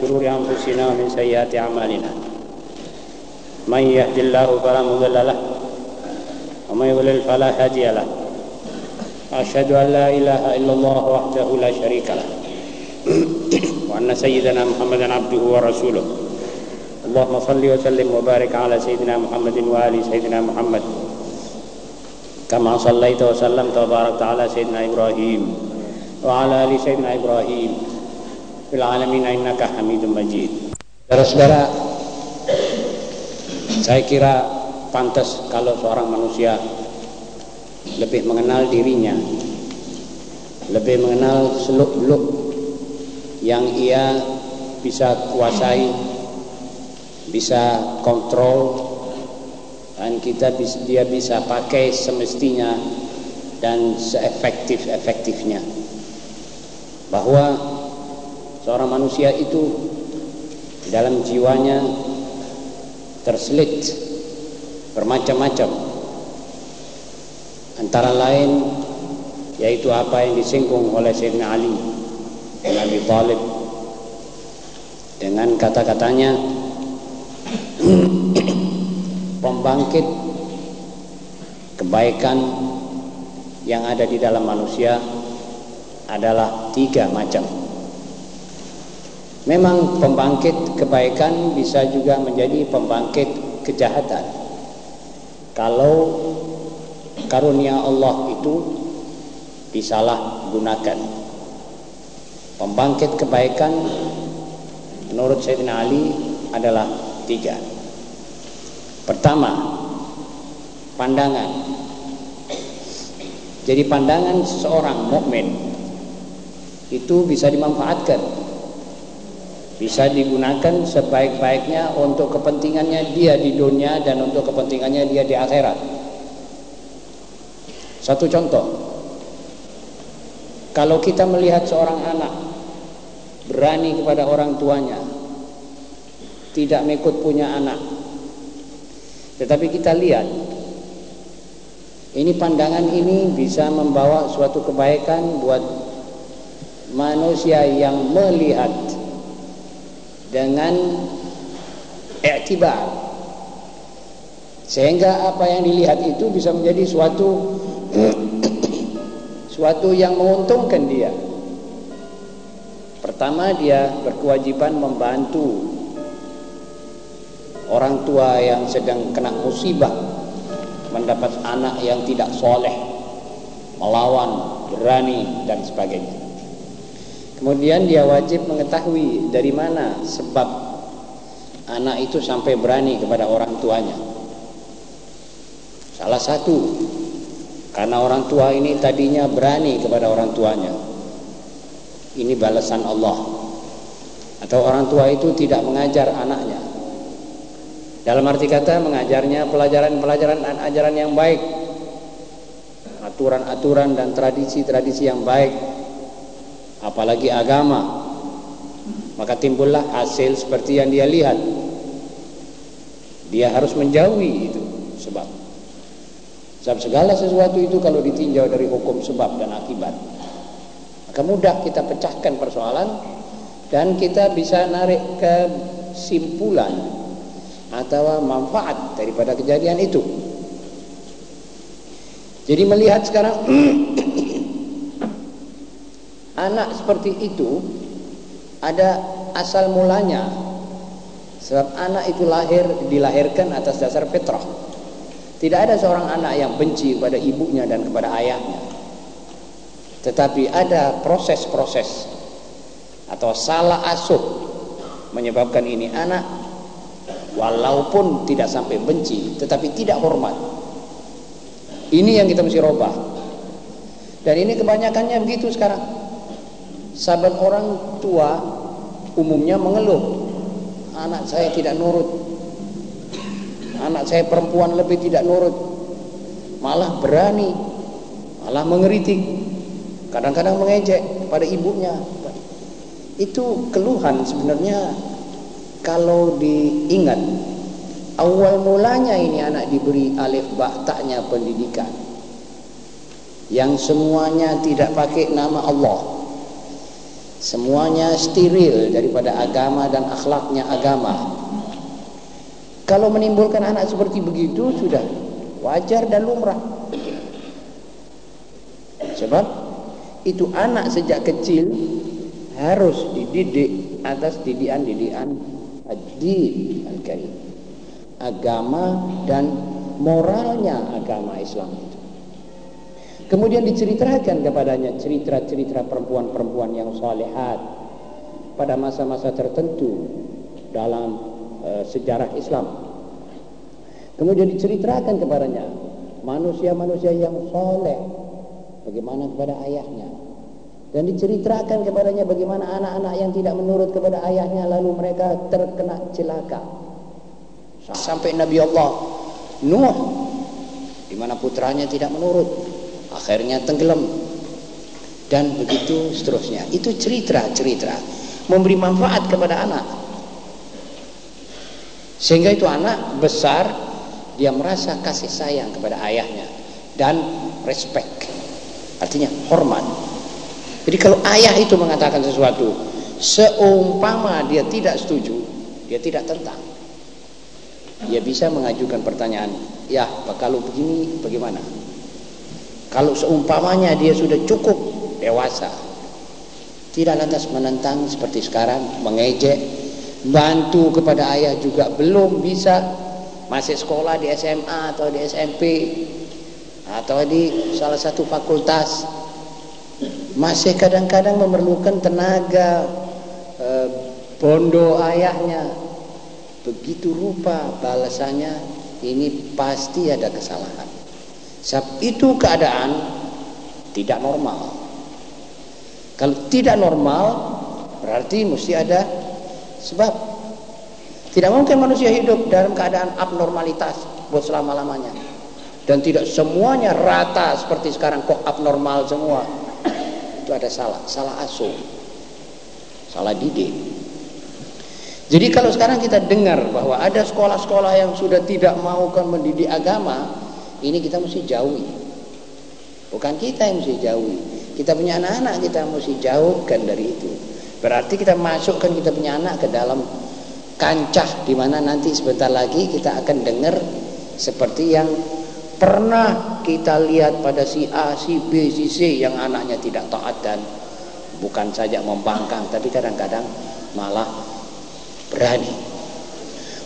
شرور أنفسنا ومن سيئات أعمالنا. من يهد الله فلا مضل له ومن يضلل فلا هادي له. أشهد أن لا إله إلا الله وحده لا شريك له وأن سيدنا محمدا عبده ورسوله. اللهم صل وسلم وبارك على سيدنا محمد وآل سيدنا محمد. كما صليت وسلمت وباركت على سيدنا إبراهيم وعلى آل سيدنا إبراهيم. fil alamin innaka hamidum majid. Saudara-saudara, saya kira pantas kalau seorang manusia lebih mengenal dirinya, lebih mengenal seluk-beluk yang ia bisa kuasai, bisa kontrol, dan kita dia bisa pakai semestinya dan seefektif-efektifnya. Bahwa seorang manusia itu dalam jiwanya terselit bermacam-macam. Antara lain yaitu apa yang disinggung oleh Sayyidina Ali bin Abi Thalib dengan kata-katanya pembangkit kebaikan yang ada di dalam manusia adalah tiga macam Memang pembangkit kebaikan bisa juga menjadi pembangkit kejahatan. Kalau karunia Allah itu disalahgunakan. Pembangkit kebaikan menurut Sayyidina Ali adalah tiga. Pertama, pandangan. Jadi pandangan seorang mukmin itu bisa dimanfaatkan bisa digunakan sebaik-baiknya untuk kepentingannya dia di dunia dan untuk kepentingannya dia di akhirat. Satu contoh, kalau kita melihat seorang anak berani kepada orang tuanya, tidak mengikut punya anak, tetapi kita lihat ini pandangan ini bisa membawa suatu kebaikan buat manusia yang melihat dengan iktibar sehingga apa yang dilihat itu bisa menjadi suatu suatu yang menguntungkan dia. Pertama dia berkewajiban membantu orang tua yang sedang kena musibah mendapat anak yang tidak soleh melawan berani dan sebagainya Kemudian dia wajib mengetahui dari mana sebab anak itu sampai berani kepada orang tuanya. Salah satu karena orang tua ini tadinya berani kepada orang tuanya. Ini balasan Allah. Atau orang tua itu tidak mengajar anaknya. Dalam arti kata mengajarnya pelajaran-pelajaran dan ajaran yang baik. Aturan-aturan dan tradisi-tradisi yang baik apalagi agama. Maka timbullah hasil seperti yang dia lihat. Dia harus menjauhi itu sebab. Sebab segala sesuatu itu kalau ditinjau dari hukum sebab dan akibat maka mudah kita pecahkan persoalan dan kita bisa narik kesimpulan atau manfaat daripada kejadian itu. Jadi melihat sekarang anak seperti itu ada asal mulanya. Sebab anak itu lahir dilahirkan atas dasar fitrah. Tidak ada seorang anak yang benci kepada ibunya dan kepada ayahnya. Tetapi ada proses-proses atau salah asuh menyebabkan ini anak walaupun tidak sampai benci tetapi tidak hormat. Ini yang kita mesti robah dan ini kebanyakannya begitu sekarang Saban orang tua umumnya mengeluh. Anak saya tidak nurut. Anak saya perempuan lebih tidak nurut. Malah berani. Malah mengeritik. Kadang-kadang mengejek pada ibunya. Itu keluhan sebenarnya kalau diingat. Awal mulanya ini anak diberi alif ba taknya pendidikan. Yang semuanya tidak pakai nama Allah semuanya steril daripada agama dan akhlaknya agama. Kalau menimbulkan anak seperti begitu sudah wajar dan lumrah. Sebab itu anak sejak kecil harus dididik atas didikan-didikan ad-din al-karim. Agama dan moralnya agama Islam Kemudian diceritakan kepadanya cerita-cerita perempuan-perempuan yang salehat pada masa-masa tertentu dalam uh, sejarah Islam. Kemudian diceritakan kepadanya manusia-manusia yang soleh bagaimana kepada ayahnya. Dan diceritakan kepadanya bagaimana anak-anak yang tidak menurut kepada ayahnya lalu mereka terkena celaka. Sampai Nabi Allah Nuh di mana putranya tidak menurut akhirnya tenggelam. Dan begitu seterusnya. Itu cerita-cerita. Memberi manfaat kepada anak. Sehingga itu anak besar dia merasa kasih sayang kepada ayahnya. Dan respect. Artinya hormat. Jadi kalau ayah itu mengatakan sesuatu seumpama dia tidak setuju dia tidak tentang. Dia bisa mengajukan pertanyaan ya kalau begini bagaimana kalau seumpamanya dia sudah cukup dewasa, tidak lantas menentang seperti sekarang, mengejek, bantu kepada ayah juga belum bisa, masih sekolah di SMA atau di SMP atau di salah satu fakultas, masih kadang-kadang memerlukan tenaga eh, bondo ayahnya. Begitu rupa balasannya, ini pasti ada kesalahan. Sebab itu keadaan tidak normal. Kalau tidak normal berarti mesti ada sebab. Tidak mungkin manusia hidup dalam keadaan abnormalitas buat selama-lamanya. Dan tidak semuanya rata seperti sekarang kok abnormal semua. Itu ada salah, salah asuh. Salah didik. Jadi kalau sekarang kita dengar bahwa ada sekolah-sekolah yang sudah tidak maukan mendidik agama, ini kita mesti jauhi. Bukan kita yang mesti jauhi. Kita punya anak-anak kita mesti jauhkan dari itu. Berarti kita masukkan kita punya anak ke dalam kancah di mana nanti sebentar lagi kita akan dengar seperti yang pernah kita lihat pada si A, si B, si C yang anaknya tidak taat dan bukan saja membangkang tapi kadang-kadang malah berani.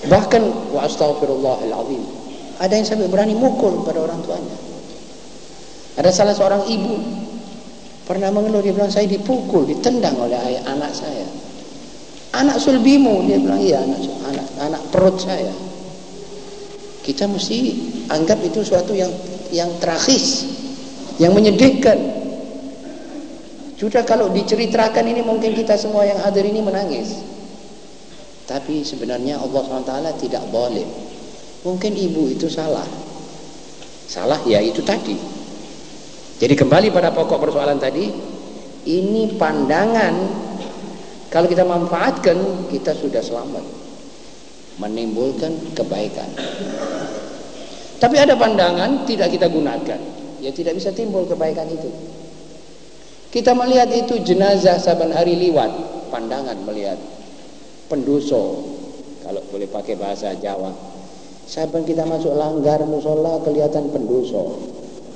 Bahkan wa astaghfirullahaladzim ada yang sampai berani mukul pada orang tuanya. Ada salah seorang ibu pernah mengeluh dia bilang saya dipukul, ditendang oleh ayah anak saya. Anak sulbimu dia bilang iya anak anak anak perut saya. Kita mesti anggap itu suatu yang yang tragis, yang menyedihkan. Sudah kalau diceritakan ini mungkin kita semua yang hadir ini menangis. Tapi sebenarnya Allah SWT tidak boleh Mungkin ibu itu salah. Salah ya itu tadi. Jadi kembali pada pokok persoalan tadi, ini pandangan kalau kita manfaatkan kita sudah selamat. Menimbulkan kebaikan. Tapi ada pandangan tidak kita gunakan, ya tidak bisa timbul kebaikan itu. Kita melihat itu jenazah saban hari liwat, pandangan melihat pendoso kalau boleh pakai bahasa Jawa Saban kita masuk langgar musola kelihatan pendoso.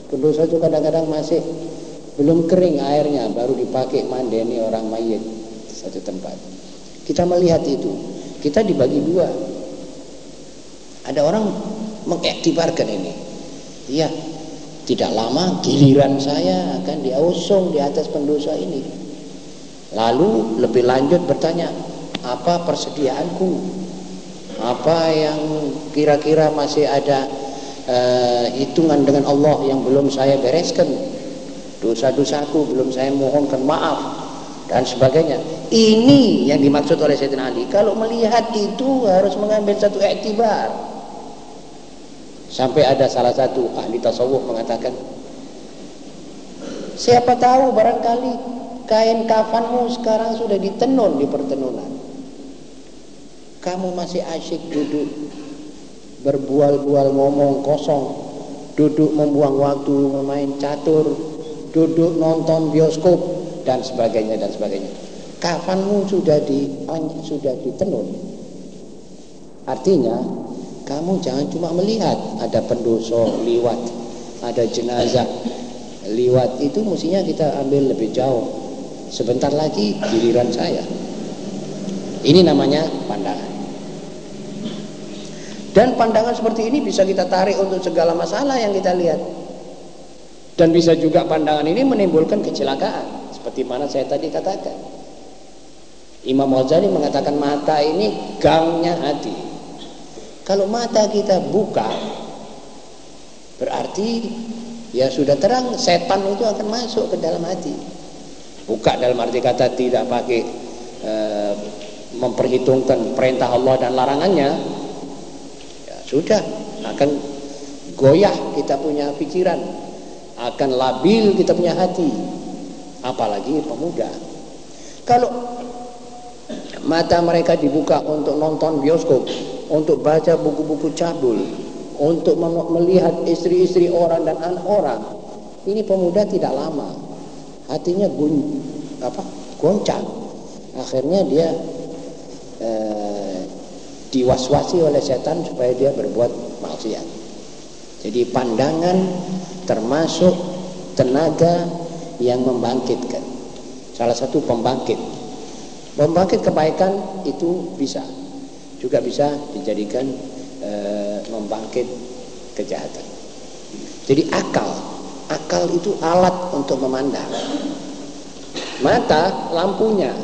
Pendoso itu kadang-kadang masih belum kering airnya baru dipakai mandeni orang mayit satu tempat. Kita melihat itu. Kita dibagi dua. Ada orang mengaktibarkan ini. Iya, tidak lama giliran saya akan diusung di atas pendosa ini. Lalu lebih lanjut bertanya, apa persediaanku apa yang kira-kira masih ada uh, hitungan dengan Allah yang belum saya bereskan? Dosa-dosaku belum saya mohonkan maaf dan sebagainya. Ini yang dimaksud oleh Sayyidina Ali. Kalau melihat itu harus mengambil satu iktibar. Sampai ada salah satu ahli tasawuf mengatakan siapa tahu barangkali kain kafanmu sekarang sudah ditenun di pertenunan kamu masih asyik duduk berbual-bual ngomong kosong duduk membuang waktu memain catur duduk nonton bioskop dan sebagainya dan sebagainya. Kafanmu sudah di sudah ditenun artinya kamu jangan cuma melihat ada pendosa liwat ada jenazah liwat itu mestinya kita ambil lebih jauh. Sebentar lagi giliran saya. Ini namanya pandangan dan pandangan seperti ini bisa kita tarik untuk segala masalah yang kita lihat. Dan bisa juga pandangan ini menimbulkan kecelakaan seperti mana saya tadi katakan. Imam Ghazali mengatakan mata ini gangnya hati. Kalau mata kita buka berarti ya sudah terang setan itu akan masuk ke dalam hati. Buka dalam arti kata tidak pakai e, memperhitungkan perintah Allah dan larangannya. ya sudah akan goyah kita punya pikiran. Akan labil kita punya hati. Apalagi pemuda. Kalau mata mereka dibuka untuk nonton bioskop untuk baca buku-buku cabul untuk melihat istri-istri orang dan anak orang ini pemuda tidak lama. Hatinya gun, apa goncang. Akhirnya dia eh, diwaswasi oleh setan supaya dia berbuat maksiat jadi pandangan termasuk tenaga yang membangkitkan salah satu pembangkit membangkit kebaikan itu bisa juga bisa dijadikan e, membangkit kejahatan. Jadi akal, akal itu alat untuk memandang. Mata lampunya.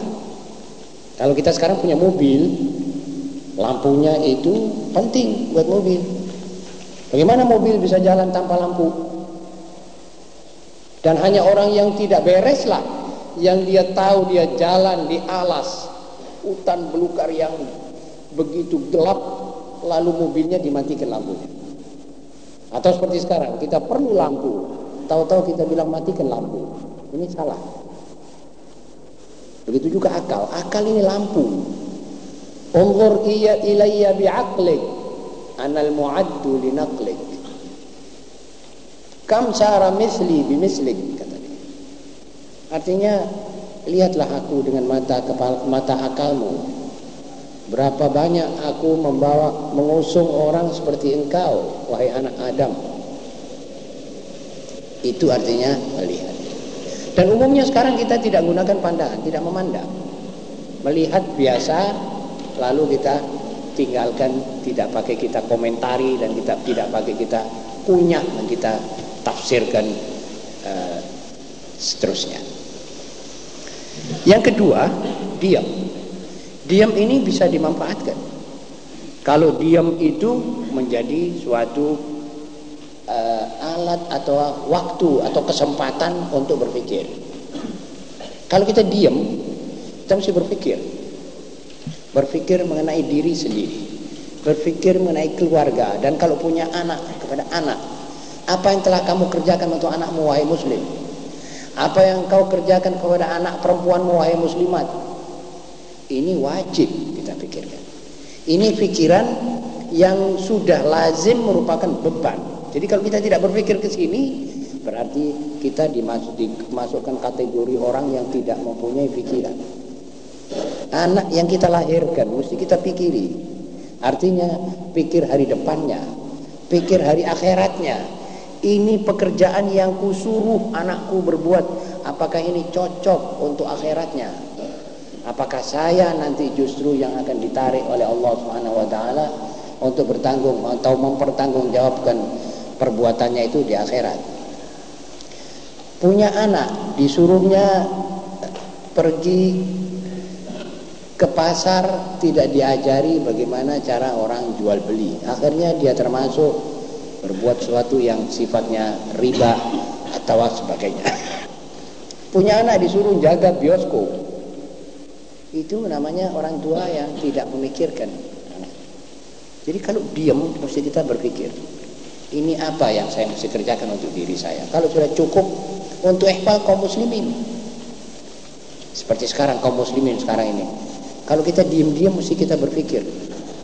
Kalau kita sekarang punya mobil, lampunya itu penting buat mobil. Bagaimana mobil bisa jalan tanpa lampu? Dan hanya orang yang tidak beres lah yang dia tahu dia jalan di alas hutan belukar yang begitu gelap lalu mobilnya dimatikan lampunya. Atau seperti sekarang, kita perlu lampu, tahu-tahu kita bilang matikan lampu. Ini salah. Begitu juga akal. Akal ini lampu. Unzur iya ilayya bi'aqlik anal mu'addu linaqlik. Kam cara misli bimislik kata dia. Artinya lihatlah aku dengan mata kepala mata akalmu Berapa banyak aku membawa mengusung orang seperti engkau wahai anak Adam. Itu artinya melihat. Dan umumnya sekarang kita tidak gunakan pandangan, tidak memandang. Melihat biasa lalu kita tinggalkan tidak pakai kita komentari dan kita tidak pakai kita kunyah dan kita tafsirkan uh, seterusnya. Yang kedua, diam. Diam ini bisa dimanfaatkan. Kalau diam itu menjadi suatu uh, alat atau waktu atau kesempatan untuk berpikir. Kalau kita diam, kita mesti berpikir. Berpikir mengenai diri sendiri. Berpikir mengenai keluarga dan kalau punya anak kepada anak. Apa yang telah kamu kerjakan untuk anakmu wahai muslim? Apa yang kau kerjakan kepada anak perempuanmu wahai muslimat? Ini wajib kita pikirkan. Ini pikiran yang sudah lazim merupakan beban. Jadi kalau kita tidak berpikir ke sini, berarti kita dimasuk, dimasukkan kategori orang yang tidak mempunyai pikiran. Anak yang kita lahirkan mesti kita pikiri. Artinya pikir hari depannya, pikir hari akhiratnya. Ini pekerjaan yang kusuruh anakku berbuat. Apakah ini cocok untuk akhiratnya? Apakah saya nanti justru yang akan ditarik oleh Allah Subhanahu wa taala untuk bertanggung atau mempertanggungjawabkan perbuatannya itu di akhirat. Punya anak disuruhnya pergi ke pasar tidak diajari bagaimana cara orang jual beli. Akhirnya dia termasuk berbuat sesuatu yang sifatnya riba atau sebagainya. Punya anak disuruh jaga bioskop. Itu namanya orang tua yang tidak memikirkan. Jadi kalau diam mesti kita berpikir ini apa yang saya mesti kerjakan untuk diri saya? Kalau sudah cukup untuk ikhwal kaum muslimin. Seperti sekarang kaum muslimin sekarang ini kalau kita diam-diam mesti kita berpikir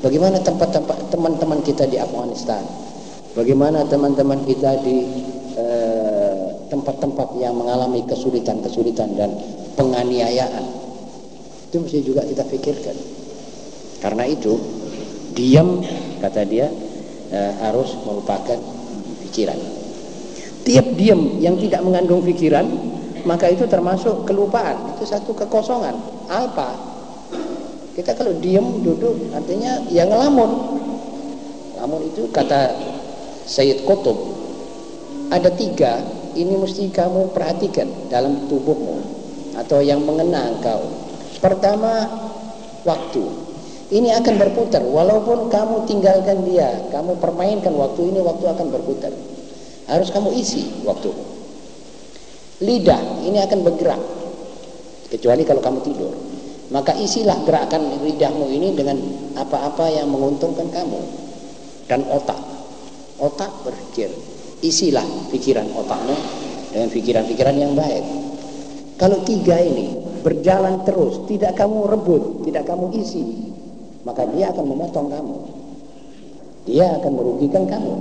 bagaimana tempat-tempat teman-teman kita di Afghanistan bagaimana teman-teman kita di eh, tempat-tempat eh, yang mengalami kesulitan-kesulitan dan penganiayaan Itu mesti juga kita pikirkan. Karena itu diam kata dia eh, harus merupakan pikiran. Tiap diam yang tidak mengandung pikiran maka itu termasuk kelupaan. Itu satu kekosongan. Apa? Kita kalau diam duduk artinya yang ngelamun. Ngelamun itu kata Sayyid Qutb ada tiga ini mesti kamu perhatikan dalam tubuhmu atau yang mengena engkau. Pertama, waktu. Ini akan berputar walaupun kamu tinggalkan dia, kamu permainkan waktu ini waktu akan berputar. Harus kamu isi waktu. Lidah ini akan bergerak. Kecuali kalau kamu tidur. Maka isilah gerakan lidahmu ini dengan apa-apa yang menguntungkan kamu. Dan otak. Otak berpikir. Isilah pikiran otakmu dengan pikiran-pikiran yang baik. Kalau tiga ini berjalan terus, tidak kamu rebut, tidak kamu isi, maka dia akan memotong kamu. Dia akan merugikan kamu.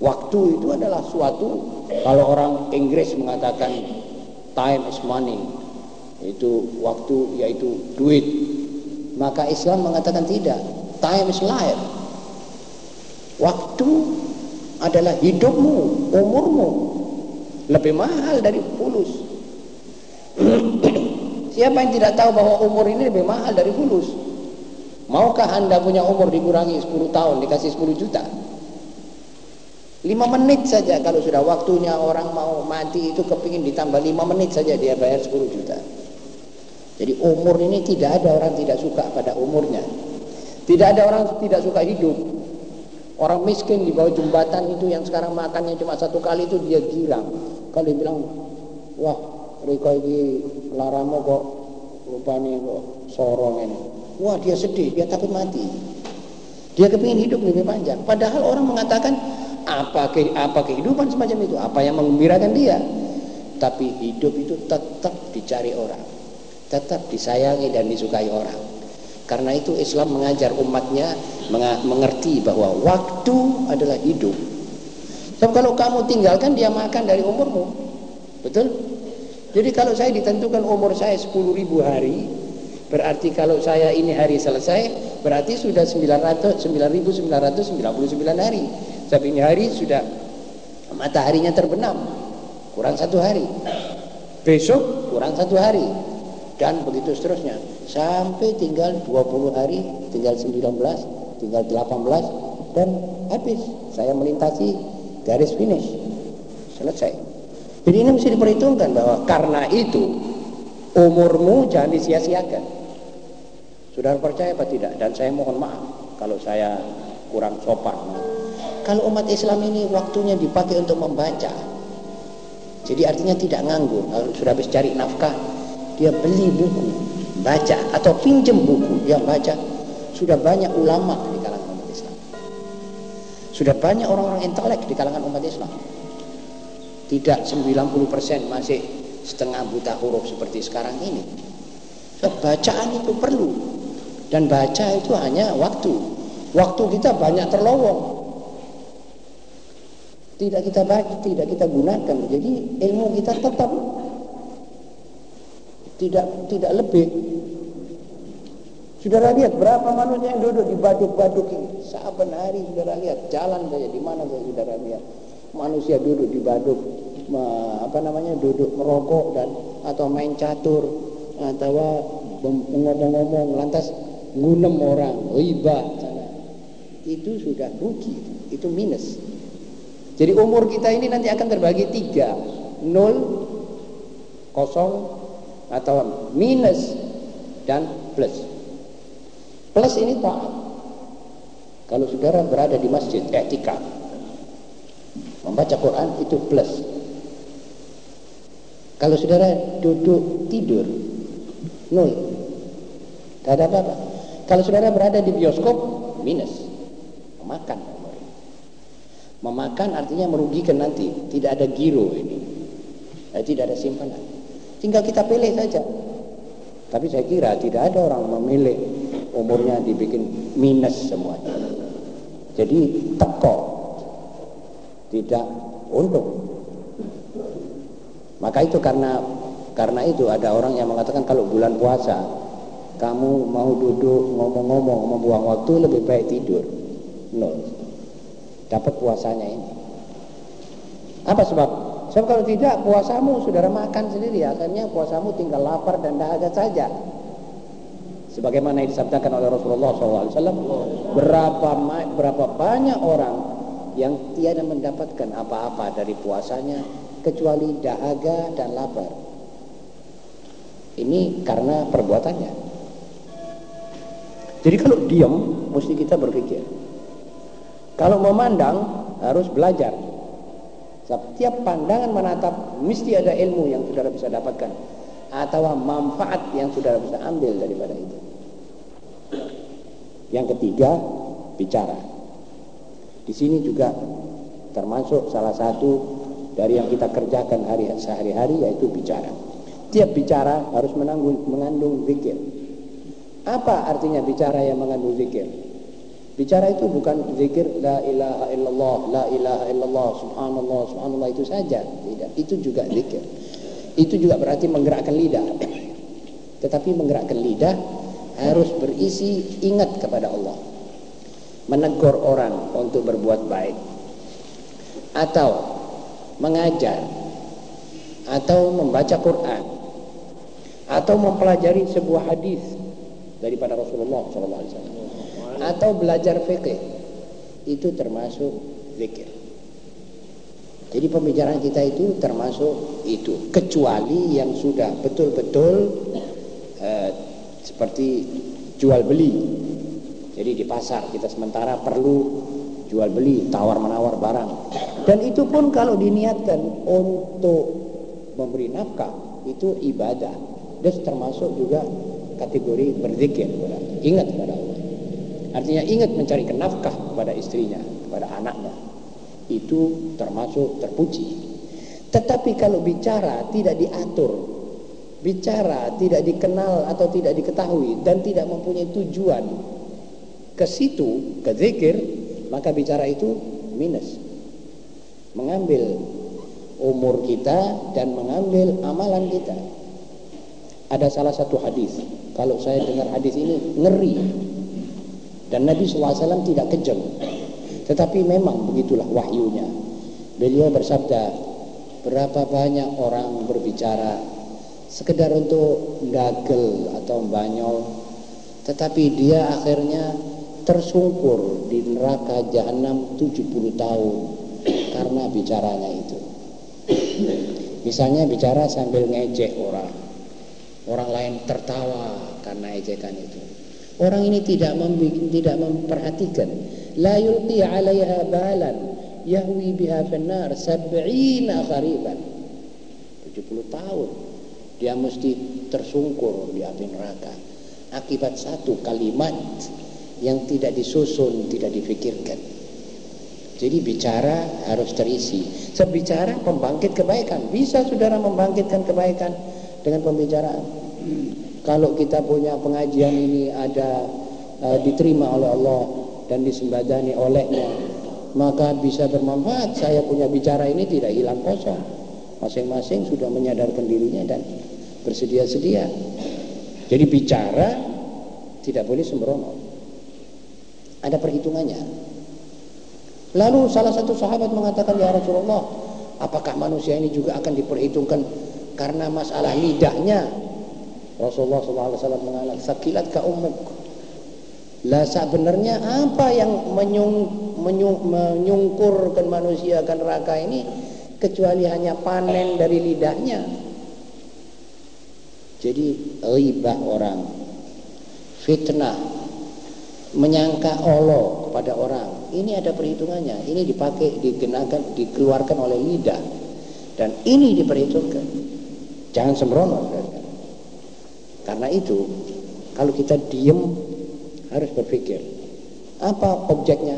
Waktu itu adalah suatu kalau orang Inggris mengatakan time is money, itu waktu yaitu duit. Maka Islam mengatakan tidak, time is life. Waktu adalah hidupmu, umurmu. Lebih mahal dari fulus. Siapa yang tidak tahu bahwa umur ini lebih mahal dari fulus? Maukah anda punya umur dikurangi 10 tahun dikasih 10 juta? 5 menit saja kalau sudah waktunya orang mau mati itu kepingin ditambah 5 menit saja dia bayar 10 juta. Jadi umur ini tidak ada orang tidak suka pada umurnya. Tidak ada orang tidak suka hidup. Orang miskin di bawah jembatan itu yang sekarang makannya cuma satu kali itu dia girang. Kalau dia bilang, wah Riko ini laramu kok rupanya kok sorong ini. Wah dia sedih, dia takut mati. Dia kepingin hidup lebih panjang. Padahal orang mengatakan apa ke, apa kehidupan semacam itu, apa yang mengembirakan dia. Tapi hidup itu tetap dicari orang, tetap disayangi dan disukai orang. Karena itu Islam mengajar umatnya mengerti bahwa waktu adalah hidup. Sebab kalau kamu tinggalkan dia makan dari umurmu. Betul? Jadi kalau saya ditentukan umur saya 10 ribu hari, berarti kalau saya ini hari selesai, berarti sudah 900, 9.999 hari. Tapi ini hari sudah mataharinya terbenam, kurang satu hari. Besok kurang satu hari. Dan begitu seterusnya. Sampai tinggal 20 hari, tinggal 19, tinggal 18, dan habis. Saya melintasi garis finish. Selesai. Jadi ini mesti diperhitungkan bahwa karena itu umurmu jangan disia-siakan. Sudah percaya apa tidak? Dan saya mohon maaf kalau saya kurang sopan. Kalau umat Islam ini waktunya dipakai untuk membaca. Jadi artinya tidak nganggur. Sudah habis cari nafkah, dia beli buku, baca atau pinjam buku, dia baca. Sudah banyak ulama di kalangan umat Islam. Sudah banyak orang-orang intelek di kalangan umat Islam. Tidak 90% masih setengah buta huruf seperti sekarang ini. So, bacaan itu perlu. Dan baca itu hanya waktu. Waktu kita banyak terlowong. Tidak kita baca, tidak kita gunakan. Jadi ilmu kita tetap tidak tidak lebih. Saudara lihat berapa manusia yang duduk di baduk-baduk ini. Saban hari saudara lihat jalan saja di mana saja saudara lihat. Manusia duduk di baduk apa namanya duduk merokok dan atau main catur atau ngomong-ngomong lantas ngunem orang riba itu sudah rugi itu minus. Jadi umur kita ini nanti akan terbagi tiga. Nol kosong atau minus dan plus plus ini taat kalau saudara berada di masjid etika Membaca Quran itu plus. Kalau saudara duduk tidur, nol. Tidak ada apa-apa. Kalau saudara berada di bioskop, minus. Memakan. Memakan artinya merugikan nanti. Tidak ada giro ini. Eh, tidak ada simpanan. Tinggal kita pilih saja. Tapi saya kira tidak ada orang memilih umurnya dibikin minus semuanya. Jadi teko tidak untung. Maka itu karena Karena itu ada orang yang mengatakan kalau bulan puasa kamu mau duduk ngomong-ngomong membuang waktu lebih baik tidur. No. Dapat puasanya ini. Apa sebab? Sebab kalau tidak puasamu saudara makan sendiri akhirnya puasamu tinggal lapar dan dahaga saja. Sebagaimana yang disabdakan oleh Rasulullah SAW, berapa berapa banyak orang yang tiada mendapatkan apa-apa dari puasanya kecuali dahaga dan lapar. Ini karena perbuatannya. Jadi kalau diam, mesti kita berpikir. Kalau memandang, harus belajar. Setiap pandangan menatap, mesti ada ilmu yang saudara bisa dapatkan. Atau manfaat yang saudara bisa ambil daripada itu. Yang ketiga, bicara. Di sini juga termasuk salah satu dari yang kita kerjakan hari sehari-hari yaitu bicara. Tiap bicara harus menanggung, mengandung zikir. Apa artinya bicara yang mengandung zikir? Bicara itu bukan zikir la ilaha illallah, la ilaha illallah, subhanallah, subhanallah itu saja. Tidak, itu juga zikir. Itu juga berarti menggerakkan lidah. Tetapi menggerakkan lidah harus berisi ingat kepada Allah. Menegur orang untuk berbuat baik. Atau mengajar atau membaca Quran atau mempelajari sebuah hadis daripada Rasulullah SAW atau belajar fikih itu termasuk zikir. Jadi pembicaraan kita itu termasuk itu kecuali yang sudah betul-betul eh, seperti jual beli. Jadi di pasar kita sementara perlu jual beli, tawar menawar barang. Dan itu pun kalau diniatkan untuk memberi nafkah itu ibadah. Dan termasuk juga kategori berzikir ingat Allah. Artinya ingat mencari nafkah kepada istrinya, kepada anaknya. Itu termasuk terpuji. Tetapi kalau bicara tidak diatur, bicara tidak dikenal atau tidak diketahui dan tidak mempunyai tujuan ke situ, ke zikir, maka bicara itu minus mengambil umur kita dan mengambil amalan kita ada salah satu hadis kalau saya dengar hadis ini ngeri dan Nabi SAW tidak kejam tetapi memang begitulah wahyunya beliau bersabda berapa banyak orang berbicara sekedar untuk gagel atau banyol tetapi dia akhirnya tersungkur di neraka jahanam 70 tahun karena bicaranya itu. Misalnya bicara sambil ngejek orang. Orang lain tertawa karena ejekan itu. Orang ini tidak tidak memperhatikan. La yulqi 'alaiha balan yahwi biha finnar sab'ina khariban. 70 tahun dia mesti tersungkur di api neraka akibat satu kalimat yang tidak disusun, tidak difikirkan. Jadi bicara harus terisi. Sebicara pembangkit kebaikan. Bisa saudara membangkitkan kebaikan dengan pembicaraan. Kalau kita punya pengajian ini ada uh, diterima oleh Allah dan disembadani olehnya, maka bisa bermanfaat. Saya punya bicara ini tidak hilang kosong. Masing-masing sudah menyadarkan dirinya dan bersedia-sedia. Jadi bicara tidak boleh sembrono. Ada perhitungannya. Lalu salah satu sahabat mengatakan, Ya Rasulullah, apakah manusia ini juga akan diperhitungkan karena masalah lidahnya? Rasulullah SAW mengatakan, Sakilat ka umuk. Lah sebenarnya apa yang menyung, menyung, menyungkurkan manusia ke neraka ini kecuali hanya panen dari lidahnya. Jadi ribah orang, fitnah, menyangka Allah kepada orang ini ada perhitungannya ini dipakai dikenakan dikeluarkan oleh lidah dan ini diperhitungkan jangan sembrono karena itu kalau kita diem harus berpikir apa objeknya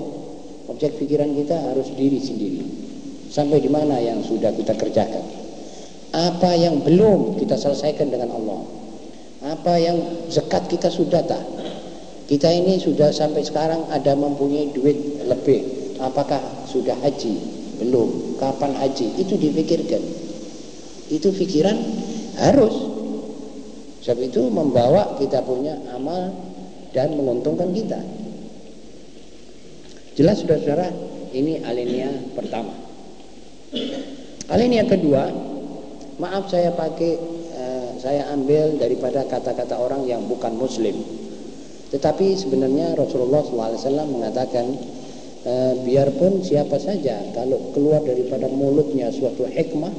objek pikiran kita harus diri sendiri sampai di mana yang sudah kita kerjakan apa yang belum kita selesaikan dengan Allah apa yang zakat kita sudah tak kita ini sudah sampai sekarang ada mempunyai duit lebih. Apakah sudah haji? Belum. Kapan haji? Itu dipikirkan. Itu pikiran Harus. Sebab itu membawa kita punya amal dan menguntungkan kita. Jelas saudara-saudara, ini alinea pertama. Alinea kedua, maaf saya pakai, uh, saya ambil daripada kata-kata orang yang bukan muslim. Tetapi sebenarnya Rasulullah SAW mengatakan, uh, biarpun siapa saja, kalau keluar daripada mulutnya suatu hikmah,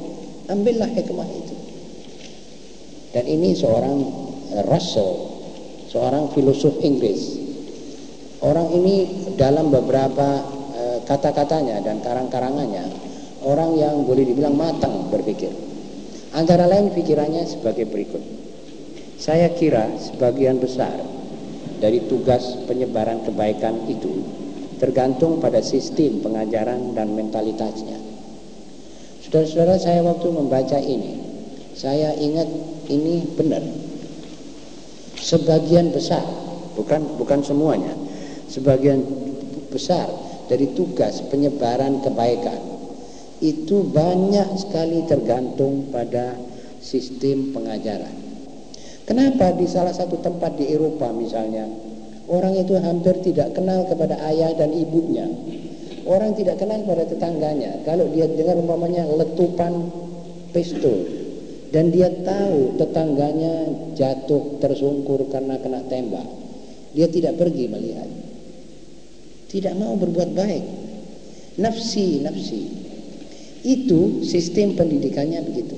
ambillah hikmah itu. Dan ini seorang Russell, seorang filosof Inggris. Orang ini dalam beberapa e, kata-katanya dan karang-karangannya orang yang boleh dibilang matang berpikir. Antara lain pikirannya sebagai berikut. Saya kira sebagian besar dari tugas penyebaran kebaikan itu tergantung pada sistem pengajaran dan mentalitasnya. Saudara-saudara saya waktu membaca ini, saya ingat ini benar. Sebagian besar, bukan bukan semuanya, sebagian besar dari tugas penyebaran kebaikan itu banyak sekali tergantung pada sistem pengajaran. Kenapa di salah satu tempat di Eropa misalnya orang itu hampir tidak kenal kepada ayah dan ibunya. Orang tidak kenal pada tetangganya. Kalau dia dengar umpamanya letupan pistol dan dia tahu tetangganya jatuh tersungkur karena kena tembak. Dia tidak pergi melihat. Tidak mau berbuat baik. Nafsi nafsi. Itu sistem pendidikannya begitu.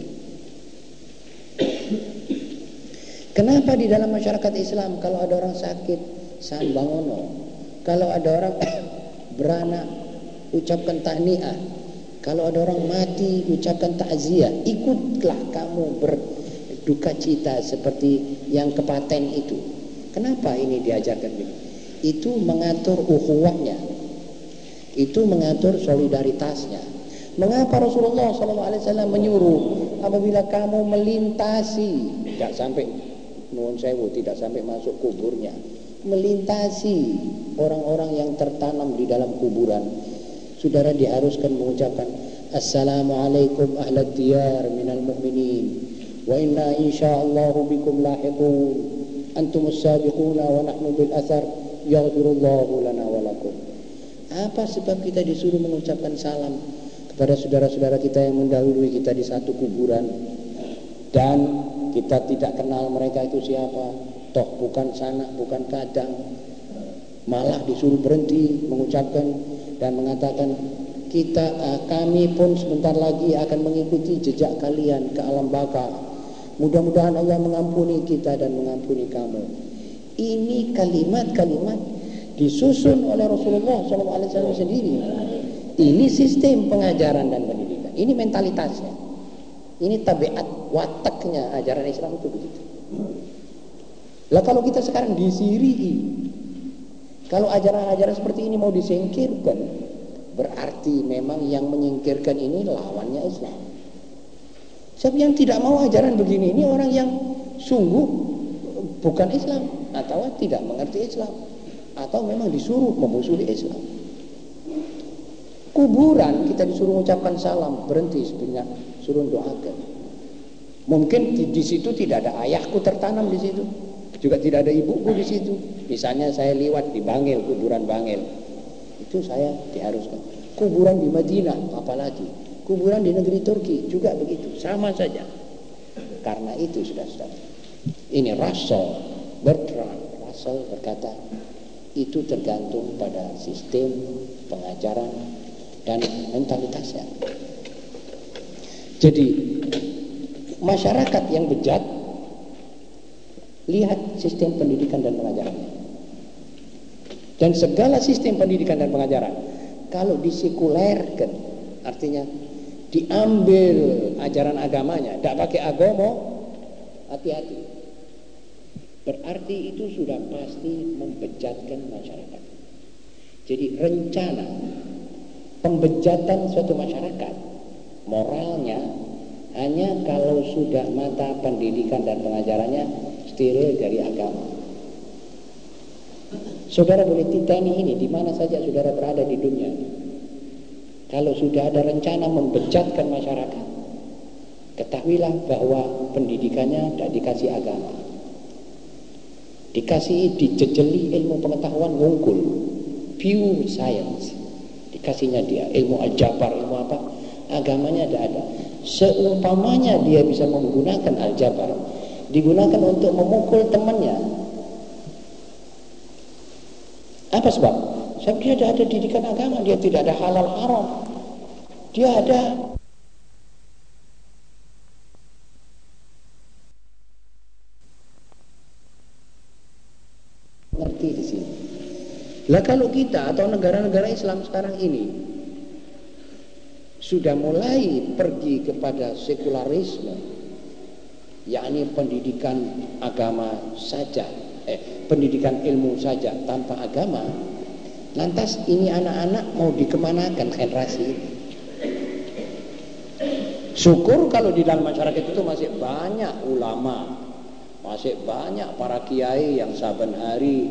Kenapa di dalam masyarakat Islam kalau ada orang sakit sambangono? Kalau ada orang beranak ucapkan tahniah kalau ada orang mati ucapkan takziah, ikutlah kamu berduka cita seperti yang kepaten itu. Kenapa ini diajarkan begini? Itu mengatur ukhuwahnya. Itu mengatur solidaritasnya. Mengapa Rasulullah SAW menyuruh apabila kamu melintasi tidak sampai nuwun sewu tidak sampai masuk kuburnya melintasi orang-orang yang tertanam di dalam kuburan saudara diharuskan mengucapkan Assalamualaikum ahlad diyar minal mu'minin wa inna insyaallahu bikum lahiqun. Antumus sabiquna wa nahnu bil athar yaghfirullahu lana wa lakum. Apa sebab kita disuruh mengucapkan salam kepada saudara-saudara kita yang mendahului kita di satu kuburan? Dan kita tidak kenal mereka itu siapa. Toh bukan sanak bukan kadang. Malah disuruh berhenti mengucapkan dan mengatakan kita uh, kami pun sebentar lagi akan mengikuti jejak kalian ke alam baka. Mudah-mudahan Allah mengampuni kita dan mengampuni kamu. Ini kalimat-kalimat disusun oleh Rasulullah SAW sendiri. Ini sistem pengajaran dan pendidikan. Ini mentalitasnya. Ini tabiat wataknya ajaran Islam itu begitu. Lah kalau kita sekarang disiri kalau ajaran-ajaran seperti ini mau disingkirkan, berarti memang yang menyingkirkan ini lawannya Islam. Siapa yang tidak mau ajaran begini ini orang yang sungguh bukan Islam atau tidak mengerti Islam atau memang disuruh memusuhi Islam. Kuburan kita disuruh mengucapkan salam, berhenti sebenarnya suruh doakan. Mungkin di, di situ tidak ada ayahku tertanam di situ. Juga tidak ada ibuku di situ. Misalnya saya lewat di Bangil, kuburan Bangil. Itu saya diharuskan. Kuburan di Madinah, apalagi. Kuburan di negeri Turki juga begitu, sama saja. Karena itu sudah sudah. Ini Russell Bertrand Russell berkata itu tergantung pada sistem pengajaran dan mentalitasnya. Jadi masyarakat yang bejat Lihat sistem pendidikan dan pengajarannya. Dan segala sistem pendidikan dan pengajaran kalau disekulerkan artinya diambil ajaran agamanya, tidak pakai agama, hati-hati. Berarti itu sudah pasti membejatkan masyarakat. Jadi rencana pembejatan suatu masyarakat moralnya hanya kalau sudah mata pendidikan dan pengajarannya steril dari agama. Saudara boleh titani ini di mana saja saudara berada di dunia. Kalau sudah ada rencana membejatkan masyarakat, Ketahuilah bahwa pendidikannya tidak dikasih agama. Dikasih dijejeli ilmu pengetahuan wungkul. Pure science. Dikasihnya dia ilmu aljabar, ilmu apa? Agamanya tidak ada. Seumpamanya dia bisa menggunakan aljabar, digunakan untuk memukul temannya. Apa sebab? Sebab dia tidak ada didikan agama, dia tidak ada halal haram. Dia ada ngerti di sini. Lah kalau kita atau negara-negara Islam sekarang ini sudah mulai pergi kepada sekularisme, yakni pendidikan agama saja, eh, pendidikan ilmu saja tanpa agama, lantas ini anak-anak mau dikemanakan generasi ini? Syukur kalau di dalam masyarakat itu masih banyak ulama, masih banyak para kiai yang saban hari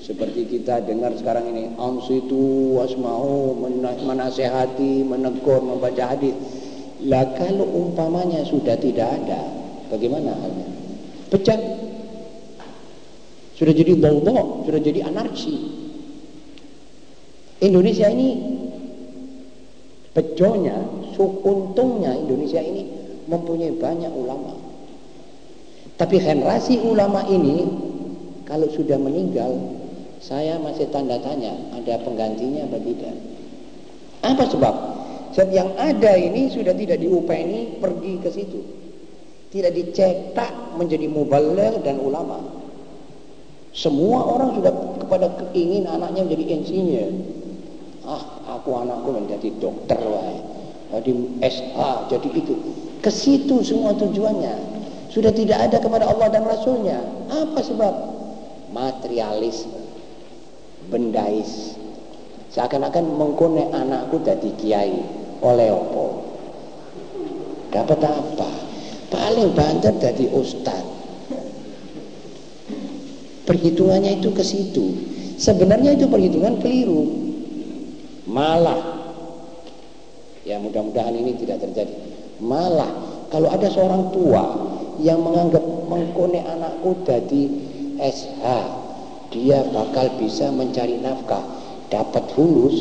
seperti kita dengar sekarang ini ansitu wasma'u menasehati, menegur, membaca hadis. Lah kalau umpamanya sudah tidak ada, bagaimana halnya? Pecah. Sudah jadi bau sudah jadi anarki. Indonesia ini pejonya untungnya Indonesia ini mempunyai banyak ulama. Tapi generasi ulama ini kalau sudah meninggal, saya masih tanda tanya ada penggantinya apa tidak. Apa sebab? Sebab yang ada ini sudah tidak diupeni pergi ke situ. Tidak dicetak menjadi mubaligh dan ulama. Semua orang sudah kepada keinginan anaknya menjadi insinyur. Ah, aku anakku menjadi dokter wahai jadi SH, jadi itu. Ke situ semua tujuannya. Sudah tidak ada kepada Allah dan Rasulnya. Apa sebab? Materialis, bendais. Seakan-akan mengkone anakku jadi kiai. Oleh apa? Dapat apa? Paling banter jadi ustaz. Perhitungannya itu ke situ. Sebenarnya itu perhitungan keliru. Malah Ya mudah-mudahan ini tidak terjadi. Malah kalau ada seorang tua yang menganggap mengkone anakku jadi SH, dia bakal bisa mencari nafkah, dapat fulus,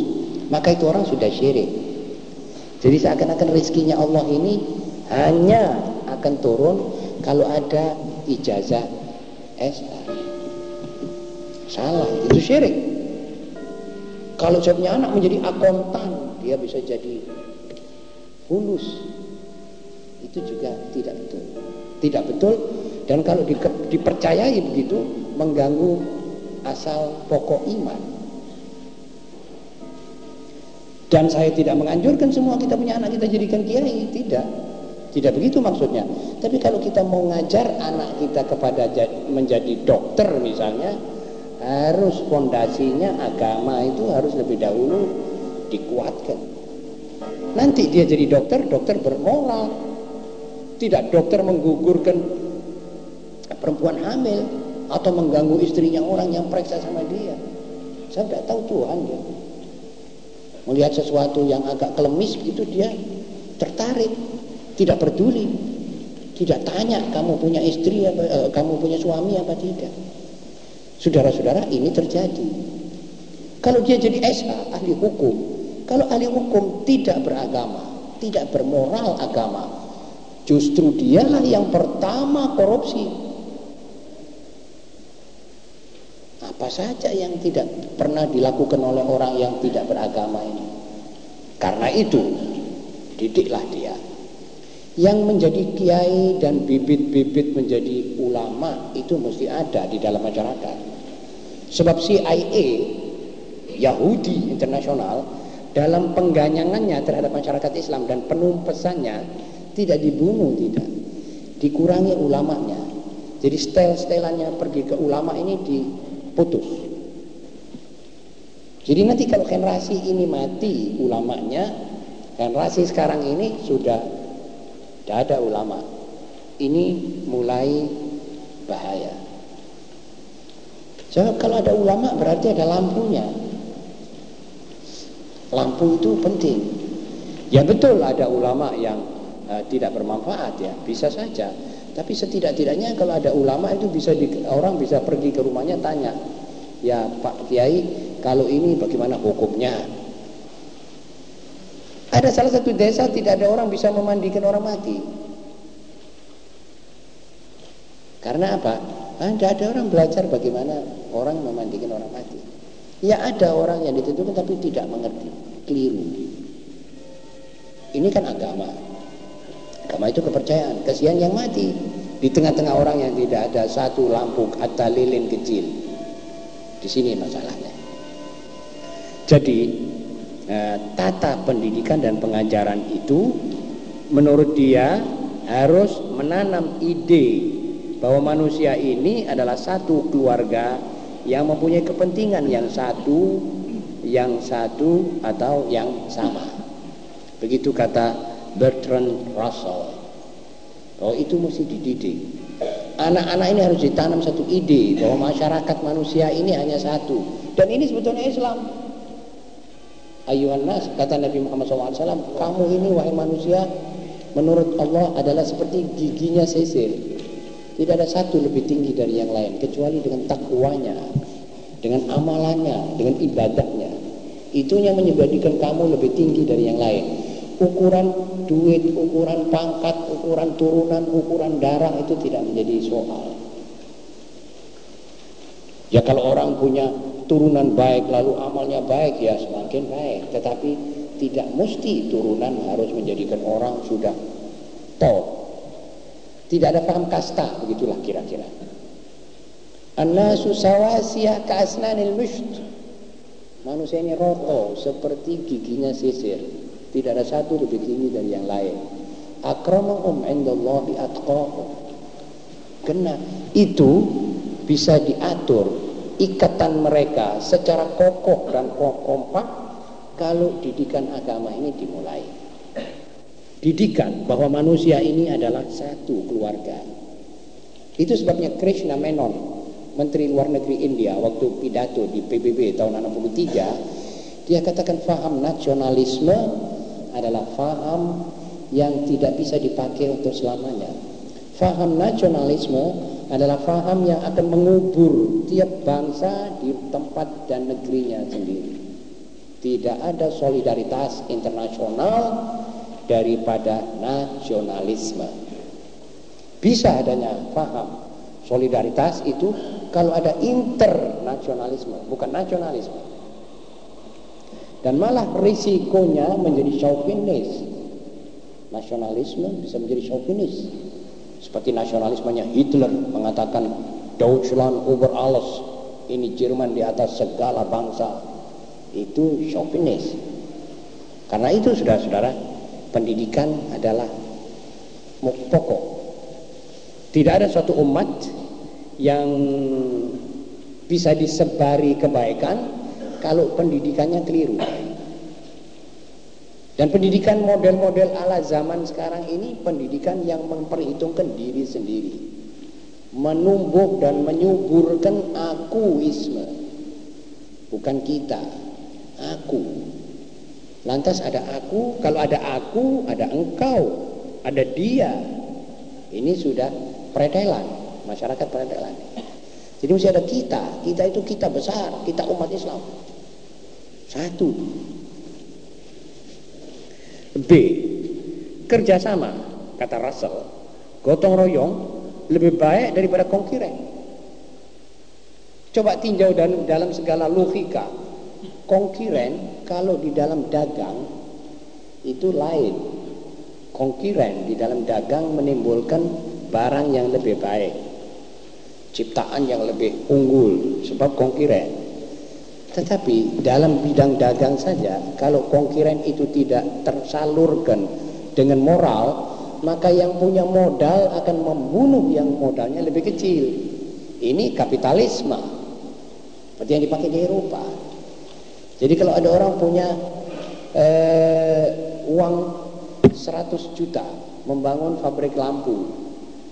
maka itu orang sudah syirik. Jadi seakan-akan rezekinya Allah ini hanya akan turun kalau ada ijazah SH. Salah, itu syirik. Kalau saya punya anak menjadi akuntan, dia bisa jadi fulus itu juga tidak betul. Tidak betul dan kalau di, dipercayai begitu mengganggu asal pokok iman. Dan saya tidak menganjurkan semua kita punya anak kita jadikan kiai. Tidak. Tidak begitu maksudnya. Tapi kalau kita mau ngajar anak kita kepada menjadi dokter misalnya harus fondasinya agama itu harus lebih dahulu dikuatkan Nanti dia jadi dokter, dokter bermoral. Tidak dokter menggugurkan perempuan hamil atau mengganggu istrinya orang yang periksa sama dia. Saya tidak tahu Tuhan ya. Melihat sesuatu yang agak kelemis itu dia tertarik, tidak peduli, tidak tanya kamu punya istri apa, eh, kamu punya suami apa tidak. Saudara-saudara ini terjadi. Kalau dia jadi SH ahli hukum, kalau ahli hukum tidak beragama, tidak bermoral agama, justru dialah yang pertama korupsi. Apa saja yang tidak pernah dilakukan oleh orang yang tidak beragama ini. Karena itu, didiklah dia. Yang menjadi kiai dan bibit-bibit menjadi ulama itu mesti ada di dalam masyarakat. Sebab CIA Yahudi internasional dalam pengganyangannya terhadap masyarakat Islam dan penumpesannya tidak dibunuh tidak. Dikurangi ulamanya. Jadi stel-stelannya pergi ke ulama ini diputus. Jadi nanti kalau generasi ini mati ulamanya generasi sekarang ini sudah tidak ada ulama. Ini mulai bahaya. Sebab kalau ada ulama berarti ada lampunya. Lampu itu penting. Ya betul ada ulama yang uh, tidak bermanfaat ya. Bisa saja. Tapi setidak-tidaknya kalau ada ulama itu bisa di, orang bisa pergi ke rumahnya tanya ya Pak Kiai kalau ini bagaimana hukumnya ada salah satu desa tidak ada orang bisa memandikan orang mati karena apa? Tidak ada orang belajar bagaimana orang memandikan orang mati. Ya ada orang yang ditentukan tapi tidak mengerti, keliru. Ini kan agama. Agama itu kepercayaan. Kesian yang mati di tengah-tengah orang yang tidak ada satu lampu atau lilin kecil. Di sini masalahnya. Jadi eh, tata pendidikan dan pengajaran itu menurut dia harus menanam ide bahwa manusia ini adalah satu keluarga yang mempunyai kepentingan yang satu, yang satu atau yang sama. Begitu kata Bertrand Russell. Oh itu mesti dididik. Anak-anak ini harus ditanam satu ide bahwa masyarakat manusia ini hanya satu. Dan ini sebetulnya Islam. Ayuhan nas, kata Nabi Muhammad SAW, kamu ini wahai manusia, menurut Allah adalah seperti giginya sisir. Tidak ada satu lebih tinggi dari yang lain, kecuali dengan takwanya, dengan amalannya, dengan ibadahnya. Itu yang menyebabkan kamu lebih tinggi dari yang lain ukuran duit, ukuran pangkat, ukuran turunan, ukuran darah itu tidak menjadi soal. Ya kalau orang punya turunan baik lalu amalnya baik ya semakin baik, tetapi tidak mesti turunan harus menjadikan orang sudah top. Tidak ada paham kasta, begitulah kira-kira. An-nasu sawasiyah ka'asnanil musht. Manusia ini roto seperti giginya sisir. Tidak ada satu lebih tinggi dari yang lain. Akramahum indallahi atqahum. Karena itu bisa diatur ikatan mereka secara kokoh dan kompak kalau didikan agama ini dimulai. Didikan bahwa manusia ini adalah satu keluarga. Itu sebabnya Krishna Menon, Menteri Luar Negeri India waktu pidato di PBB tahun 63, dia katakan faham nasionalisme adalah faham yang tidak bisa dipakai untuk selamanya. Faham nasionalisme adalah faham yang akan mengubur tiap bangsa di tempat dan negerinya sendiri. Tidak ada solidaritas internasional daripada nasionalisme. Bisa adanya faham solidaritas itu kalau ada internasionalisme, bukan nasionalisme dan malah risikonya menjadi chauvinis nasionalisme bisa menjadi chauvinis seperti nasionalismenya Hitler mengatakan Deutschland über alles. Ini Jerman di atas segala bangsa. Itu chauvinis karena itu saudara-saudara pendidikan adalah pokok. Tidak ada suatu umat yang bisa disebari kebaikan kalau pendidikannya keliru. Dan pendidikan model-model ala zaman sekarang ini pendidikan yang memperhitungkan diri sendiri. Menumbuh dan menyuburkan akuisme. Bukan kita, aku. Lantas ada aku, kalau ada aku, ada engkau, ada dia. Ini sudah pretelan, masyarakat pretelan. Jadi mesti ada kita, kita itu kita besar, kita umat Islam. Satu. B. Kerjasama, kata Russell. Gotong royong lebih baik daripada konkuren. Coba tinjau dalam, dalam segala logika. Konkuren kalau di dalam dagang itu lain. Konkuren di dalam dagang menimbulkan barang yang lebih baik. Ciptaan yang lebih unggul sebab konkuren tetapi dalam bidang dagang saja, kalau konkuren itu tidak tersalurkan dengan moral, maka yang punya modal akan membunuh yang modalnya lebih kecil. Ini kapitalisme. Seperti yang dipakai di Eropa. Jadi kalau ada orang punya eh, uang 100 juta membangun pabrik lampu,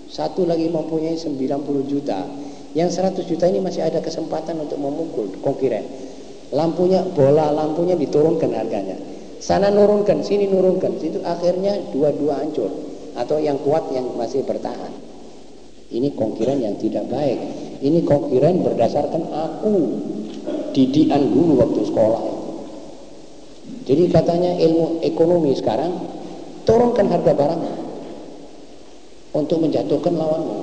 satu lagi mempunyai 90 juta, yang 100 juta ini masih ada kesempatan untuk memukul konkuren lampunya bola lampunya diturunkan harganya. Sana nurunkan sini nurunkan. Situ akhirnya dua-dua hancur. Atau yang kuat yang masih bertahan. Ini kongkiran yang tidak baik. Ini kongkiran berdasarkan aku didikan dulu waktu sekolah. Jadi katanya ilmu ekonomi sekarang turunkan harga barang untuk menjatuhkan lawanmu.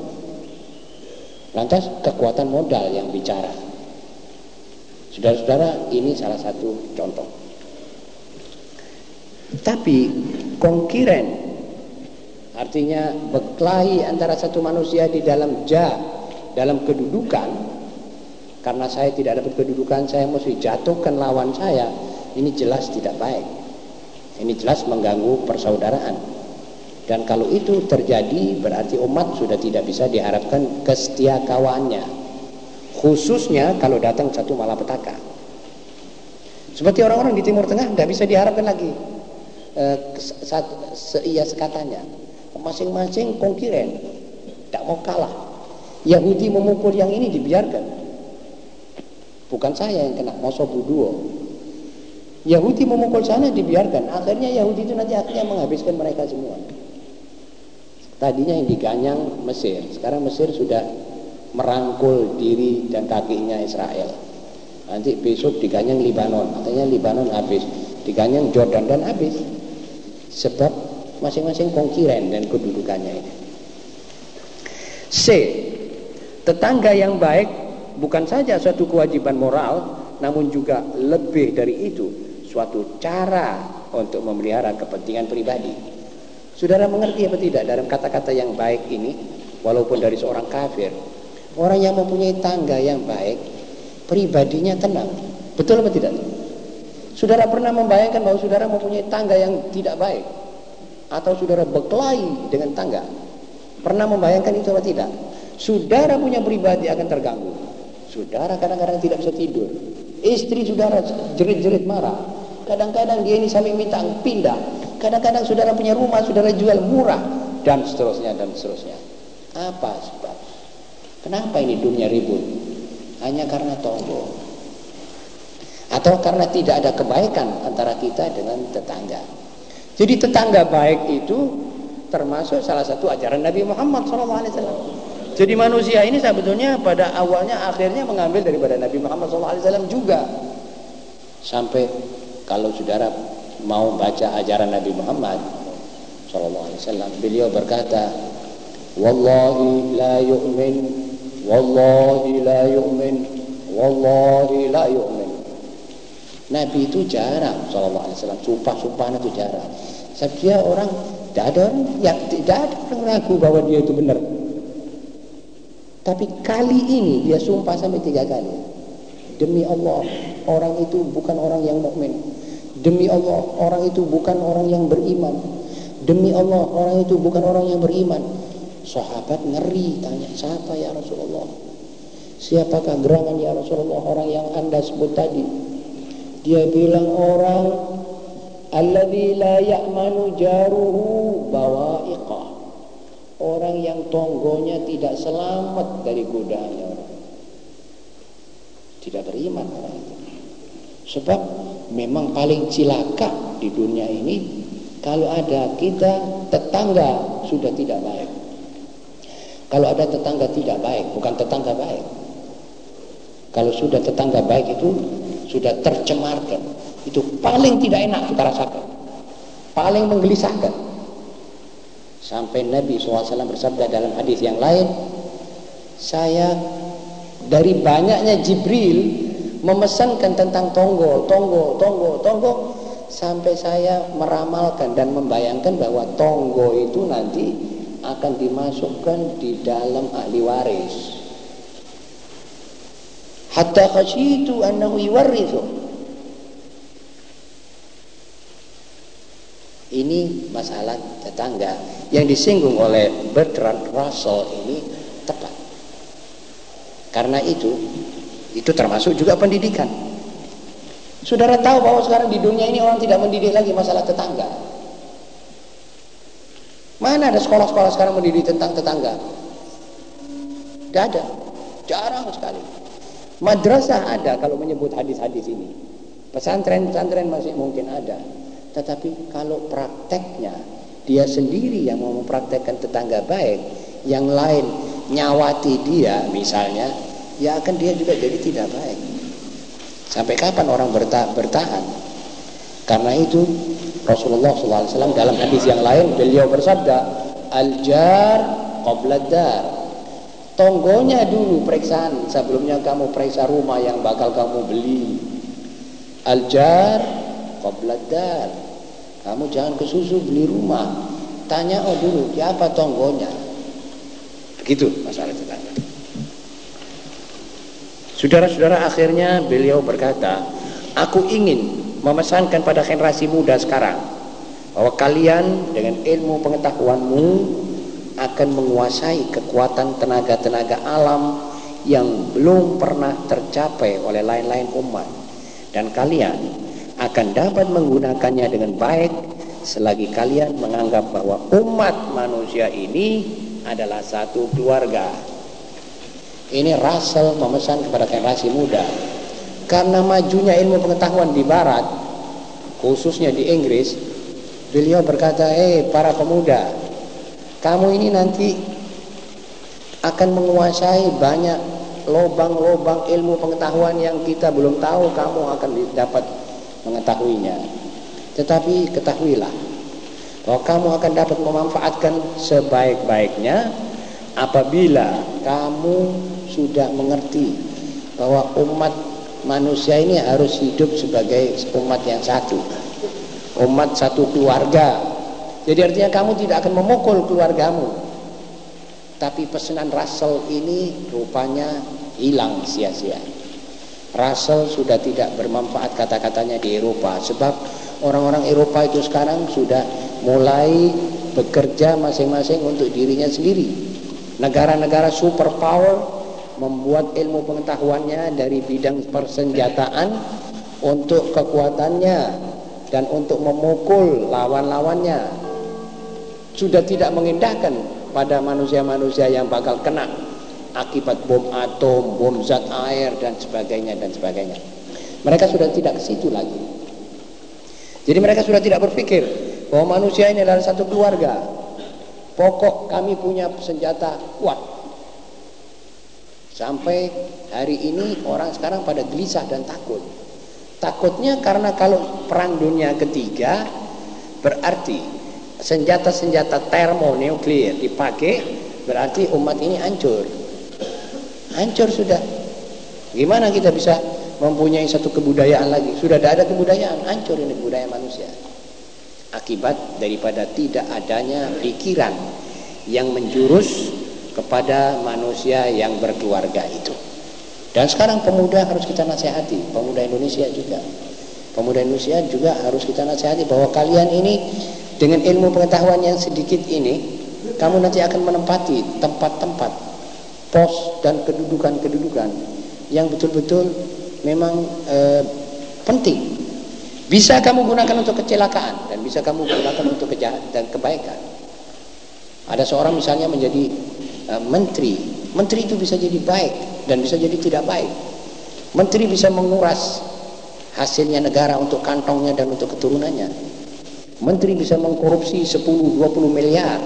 Lantas kekuatan modal yang bicara saudara-saudara ini salah satu contoh tapi kongkiran Artinya berkelahi antara satu manusia di dalam ja, dalam kedudukan. Karena saya tidak dapat kedudukan, saya mesti jatuhkan lawan saya. Ini jelas tidak baik. Ini jelas mengganggu persaudaraan. Dan kalau itu terjadi berarti umat sudah tidak bisa diharapkan kesetia kawannya. Khususnya kalau datang satu malapetaka. Seperti orang-orang di Timur Tengah tidak bisa diharapkan lagi. Eh, seia sekatanya. Masing-masing konkuren tidak mau kalah. Yahudi memukul yang ini dibiarkan. Bukan saya yang kena mau buduo. Yahudi memukul sana dibiarkan. Akhirnya Yahudi itu nanti akhirnya menghabiskan mereka semua. Tadinya yang diganyang Mesir. Sekarang Mesir sudah merangkul diri dan kakinya Israel nanti besok diganyang Libanon artinya Libanon habis diganyang Jordan dan habis sebab masing-masing konkuren dan kedudukannya ini. C. Tetangga yang baik bukan saja suatu kewajiban moral, namun juga lebih dari itu suatu cara untuk memelihara kepentingan pribadi. Saudara mengerti apa tidak dalam kata-kata yang baik ini, walaupun dari seorang kafir, orang yang mempunyai tangga yang baik, pribadinya tenang. Betul apa tidak? Saudara pernah membayangkan bahwa saudara mempunyai tangga yang tidak baik? atau saudara berkelahi dengan tangga? Pernah membayangkan itu atau tidak? Saudara punya pribadi akan terganggu. Saudara kadang-kadang tidak bisa tidur. Istri saudara jerit-jerit marah. Kadang-kadang dia ini sampai minta pindah. Kadang-kadang saudara punya rumah saudara jual murah. Dan seterusnya dan seterusnya. Apa kenapa ini dunia ribut hanya karena tonggo atau karena tidak ada kebaikan antara kita dengan tetangga jadi tetangga baik itu termasuk salah satu ajaran Nabi Muhammad SAW. Jadi manusia ini sebetulnya pada awalnya akhirnya mengambil daripada Nabi Muhammad SAW juga. Sampai kalau saudara mau baca ajaran Nabi Muhammad SAW, beliau berkata, Wallahi la yu'min, Wallahi la yu'min, Wallahi la yu'min. Nabi itu jarang Sallallahu Alaihi Wasallam sumpah-sumpahan itu jarang dia orang tidak ada orang yang tidak ada orang ragu bahwa dia itu benar. Tapi kali ini dia sumpah sampai tiga kali. Demi Allah, orang itu bukan orang yang mukmin. Demi Allah, orang itu bukan orang yang beriman. Demi Allah, orang itu bukan orang yang beriman. Sahabat ngeri tanya, siapa ya Rasulullah? Siapakah gerangan ya Rasulullah? Orang yang anda sebut tadi? Dia bilang orang alladzi la ya'manu jaruhu bawa'iqah orang yang tonggonya tidak selamat dari godaan orang tidak beriman orang itu. Sebab memang paling cilaka di dunia ini kalau ada kita tetangga sudah tidak baik kalau ada tetangga tidak baik bukan tetangga baik. Kalau sudah tetangga baik itu sudah tercemarkan. Itu paling tidak enak kita rasakan. Paling menggelisahkan. Sampai Nabi SAW bersabda dalam hadis yang lain saya dari banyaknya Jibril memesankan tentang tonggo, tonggo, tonggo, tonggo sampai saya meramalkan dan membayangkan bahwa tonggo itu nanti akan dimasukkan di dalam ahli waris hatta khasyitu annahu yuwarrithu Ini masalah tetangga yang disinggung oleh Bertrand Russell ini tepat. Karena itu, itu termasuk juga pendidikan. Saudara tahu bahwa sekarang di dunia ini orang tidak mendidik lagi masalah tetangga. Mana ada sekolah-sekolah sekarang mendidik tentang tetangga? Tidak ada. Jarang sekali. Madrasah ada kalau menyebut hadis-hadis ini. Pesantren-pesantren masih mungkin ada. Tetapi kalau prakteknya dia sendiri yang mau mempraktekkan tetangga baik, yang lain nyawati dia misalnya, ya akan dia juga jadi tidak baik. Sampai kapan orang bertahan? Karena itu Rasulullah SAW dalam hadis yang lain beliau bersabda, al-jar qabla dar. Tonggonya dulu periksaan sebelumnya kamu periksa rumah yang bakal kamu beli. Al-jar qabla dar. Kamu jangan ke susu beli rumah. Tanya oh dulu siapa tonggonya. Begitu masalah tetangga. Saudara-saudara akhirnya beliau berkata, aku ingin memesankan pada generasi muda sekarang bahwa kalian dengan ilmu pengetahuanmu akan menguasai kekuatan tenaga-tenaga alam yang belum pernah tercapai oleh lain-lain umat dan kalian akan dapat menggunakannya dengan baik selagi kalian menganggap bahwa umat manusia ini adalah satu keluarga. Ini Russell memesan kepada generasi muda. Karena majunya ilmu pengetahuan di barat, khususnya di Inggris, beliau berkata, "Eh, para pemuda, kamu ini nanti akan menguasai banyak lobang-lobang ilmu pengetahuan yang kita belum tahu kamu akan dapat mengetahuinya. Tetapi ketahuilah bahwa kamu akan dapat memanfaatkan sebaik-baiknya apabila kamu sudah mengerti bahwa umat manusia ini harus hidup sebagai umat yang satu. Umat satu keluarga. Jadi artinya kamu tidak akan memukul keluargamu. Tapi pesanan Russell ini rupanya hilang sia-sia. Russell sudah tidak bermanfaat kata-katanya di Eropa sebab orang-orang Eropa itu sekarang sudah mulai bekerja masing-masing untuk dirinya sendiri. Negara-negara superpower membuat ilmu pengetahuannya dari bidang persenjataan untuk kekuatannya dan untuk memukul lawan-lawannya. Sudah tidak mengindahkan pada manusia-manusia yang bakal kena akibat bom atom, bom zat air dan sebagainya dan sebagainya. Mereka sudah tidak ke situ lagi. Jadi mereka sudah tidak berpikir bahwa manusia ini adalah satu keluarga. Pokok kami punya senjata kuat. Sampai hari ini orang sekarang pada gelisah dan takut. Takutnya karena kalau perang dunia ketiga berarti senjata-senjata termonuklir dipakai berarti umat ini hancur. Hancur sudah. Gimana kita bisa mempunyai satu kebudayaan lagi? Sudah tidak ada kebudayaan hancur ini budaya manusia. Akibat daripada tidak adanya pikiran yang menjurus kepada manusia yang berkeluarga itu dan sekarang pemuda harus kita nasihati pemuda Indonesia juga pemuda Indonesia juga harus kita nasihati bahwa kalian ini dengan ilmu pengetahuan yang sedikit ini kamu nanti akan menempati tempat-tempat pos dan kedudukan-kedudukan yang betul-betul memang e, penting. Bisa kamu gunakan untuk kecelakaan dan bisa kamu gunakan untuk kejahat dan kebaikan. Ada seorang misalnya menjadi e, menteri, menteri itu bisa jadi baik dan bisa jadi tidak baik. Menteri bisa menguras hasilnya negara untuk kantongnya dan untuk keturunannya. Menteri bisa mengkorupsi 10-20 miliar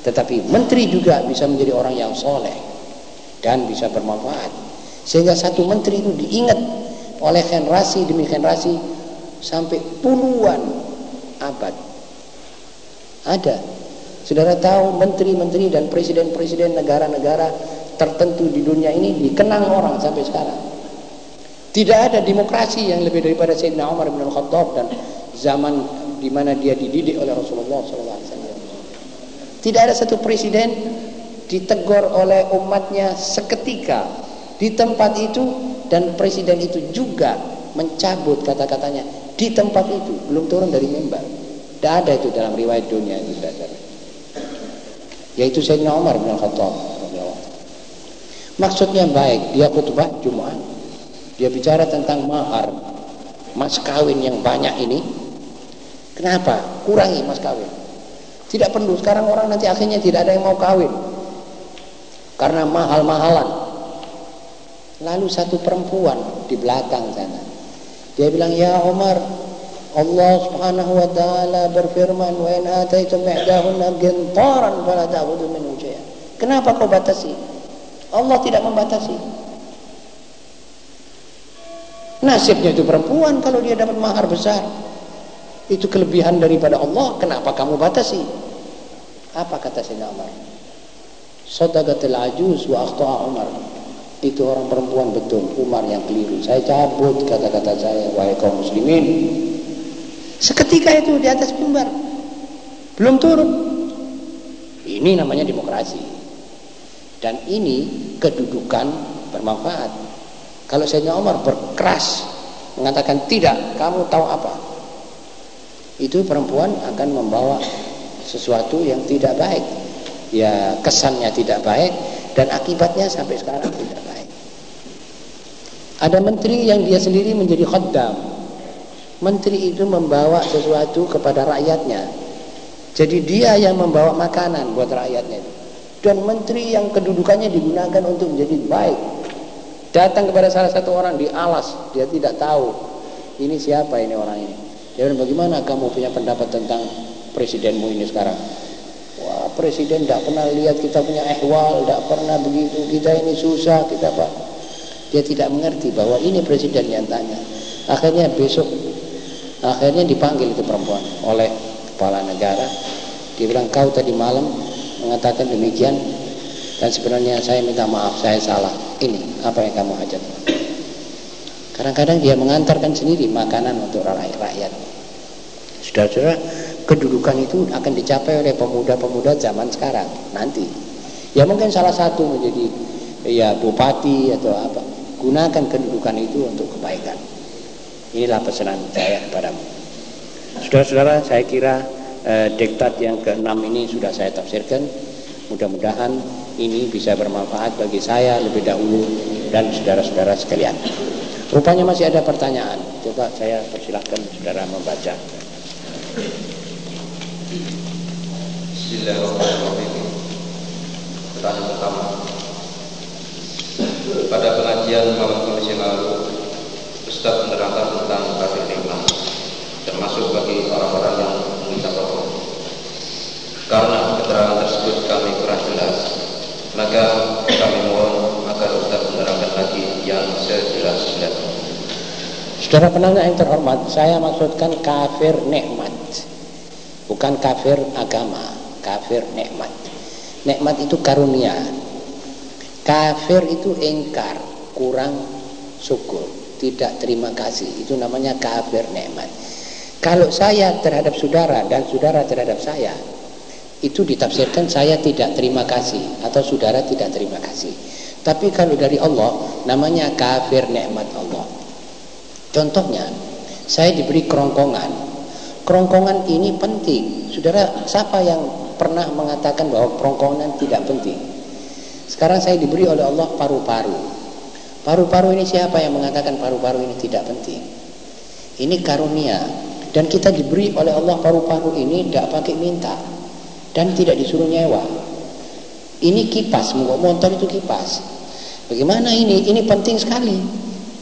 tetapi menteri juga bisa menjadi orang yang soleh dan bisa bermanfaat. Sehingga satu menteri itu diingat oleh generasi demi generasi sampai puluhan abad. Ada. Saudara tahu menteri-menteri dan presiden-presiden negara-negara tertentu di dunia ini dikenang orang sampai sekarang. Tidak ada demokrasi yang lebih daripada Sayyidina Umar bin Al-Khattab dan zaman di mana dia dididik oleh Rasulullah SAW. Tidak ada satu presiden ditegur oleh umatnya seketika di tempat itu dan presiden itu juga mencabut kata-katanya di tempat itu belum turun dari mimbar. Tidak ada itu dalam riwayat dunia itu saudara. Yaitu Sayyidina Umar bin Khattab. Maksudnya baik, dia khutbah Jumat. Dia bicara tentang mahar, mas kawin yang banyak ini. Kenapa? Kurangi mas kawin. Tidak perlu. Sekarang orang nanti akhirnya tidak ada yang mau kawin. Karena mahal-mahalan. Lalu satu perempuan di belakang sana. Dia bilang, ya Umar, Allah Subhanahu wa taala berfirman, "Wa in ataitum ihdahunna qintaran fala ta'khudhu minhu syai'an." Kenapa kau batasi? Allah tidak membatasi. Nasibnya itu perempuan kalau dia dapat mahar besar. Itu kelebihan daripada Allah, kenapa kamu batasi? Apa kata Sayyidina Umar? Sadaqatul ajuz wa akhta'a Umar. Itu orang perempuan betul, Umar yang keliru. Saya cabut kata-kata saya, wahai kaum muslimin. Seketika itu di atas mimbar. Belum turun. Ini namanya demokrasi. Dan ini kedudukan bermanfaat. Kalau Sayyidina Umar berkeras mengatakan tidak, kamu tahu apa? Itu perempuan akan membawa sesuatu yang tidak baik. Ya kesannya tidak baik dan akibatnya sampai sekarang tidak baik. Ada menteri yang dia sendiri menjadi khaddam. Menteri itu membawa sesuatu kepada rakyatnya. Jadi dia yang membawa makanan buat rakyatnya. Dan menteri yang kedudukannya digunakan untuk menjadi baik. Datang kepada salah satu orang di alas, dia tidak tahu ini siapa ini orang ini. Dia bagaimana kamu punya pendapat tentang presidenmu ini sekarang? Wah, presiden tidak pernah lihat kita punya ehwal, tidak pernah begitu. Kita ini susah, kita apa? Dia tidak mengerti bahwa ini presiden yang tanya. Akhirnya besok, akhirnya dipanggil itu perempuan oleh kepala negara. Dia bilang kau tadi malam mengatakan demikian dan sebenarnya saya minta maaf saya salah. Ini apa yang kamu hajat? Kadang-kadang dia mengantarkan sendiri makanan untuk rakyat. Saudara-saudara, kedudukan itu akan dicapai oleh pemuda-pemuda zaman sekarang nanti. Ya mungkin salah satu menjadi ya bupati atau apa. Gunakan kedudukan itu untuk kebaikan. Inilah pesanan saya kepadamu. Saudara-saudara, saya kira eh, diktat yang keenam ini sudah saya tafsirkan. Mudah-mudahan ini bisa bermanfaat bagi saya lebih dahulu dan saudara-saudara sekalian. Rupanya masih ada pertanyaan. Coba saya persilahkan saudara membaca. Bismillahirrahmanirrahim. Pertanyaan pertama. Pada pengajian malam Kamis lalu, Ustaz menerangkan tentang kafir nikmat, termasuk bagi orang-orang yang minta rokok. Karena keterangan tersebut kami kurang jelas, maka kami mohon agar Ustaz menerangkan lagi yang sejelas-jelasnya. Saudara penanya yang terhormat, saya maksudkan kafir nikmat. Bukan kafir agama, kafir nikmat. Nikmat itu karunia. Kafir itu ingkar, kurang syukur, tidak terima kasih. Itu namanya kafir nikmat. Kalau saya terhadap saudara dan saudara terhadap saya, itu ditafsirkan saya tidak terima kasih atau saudara tidak terima kasih. Tapi kalau dari Allah, namanya kafir nikmat Allah. Contohnya, saya diberi kerongkongan. Kerongkongan ini penting. Saudara, siapa yang pernah mengatakan bahwa kerongkongan tidak penting? Sekarang saya diberi oleh Allah paru-paru. Paru-paru ini siapa yang mengatakan paru-paru ini tidak penting? Ini karunia. Dan kita diberi oleh Allah paru-paru ini tidak pakai minta. Dan tidak disuruh nyewa. Ini kipas, motor itu kipas. Bagaimana ini? Ini penting sekali.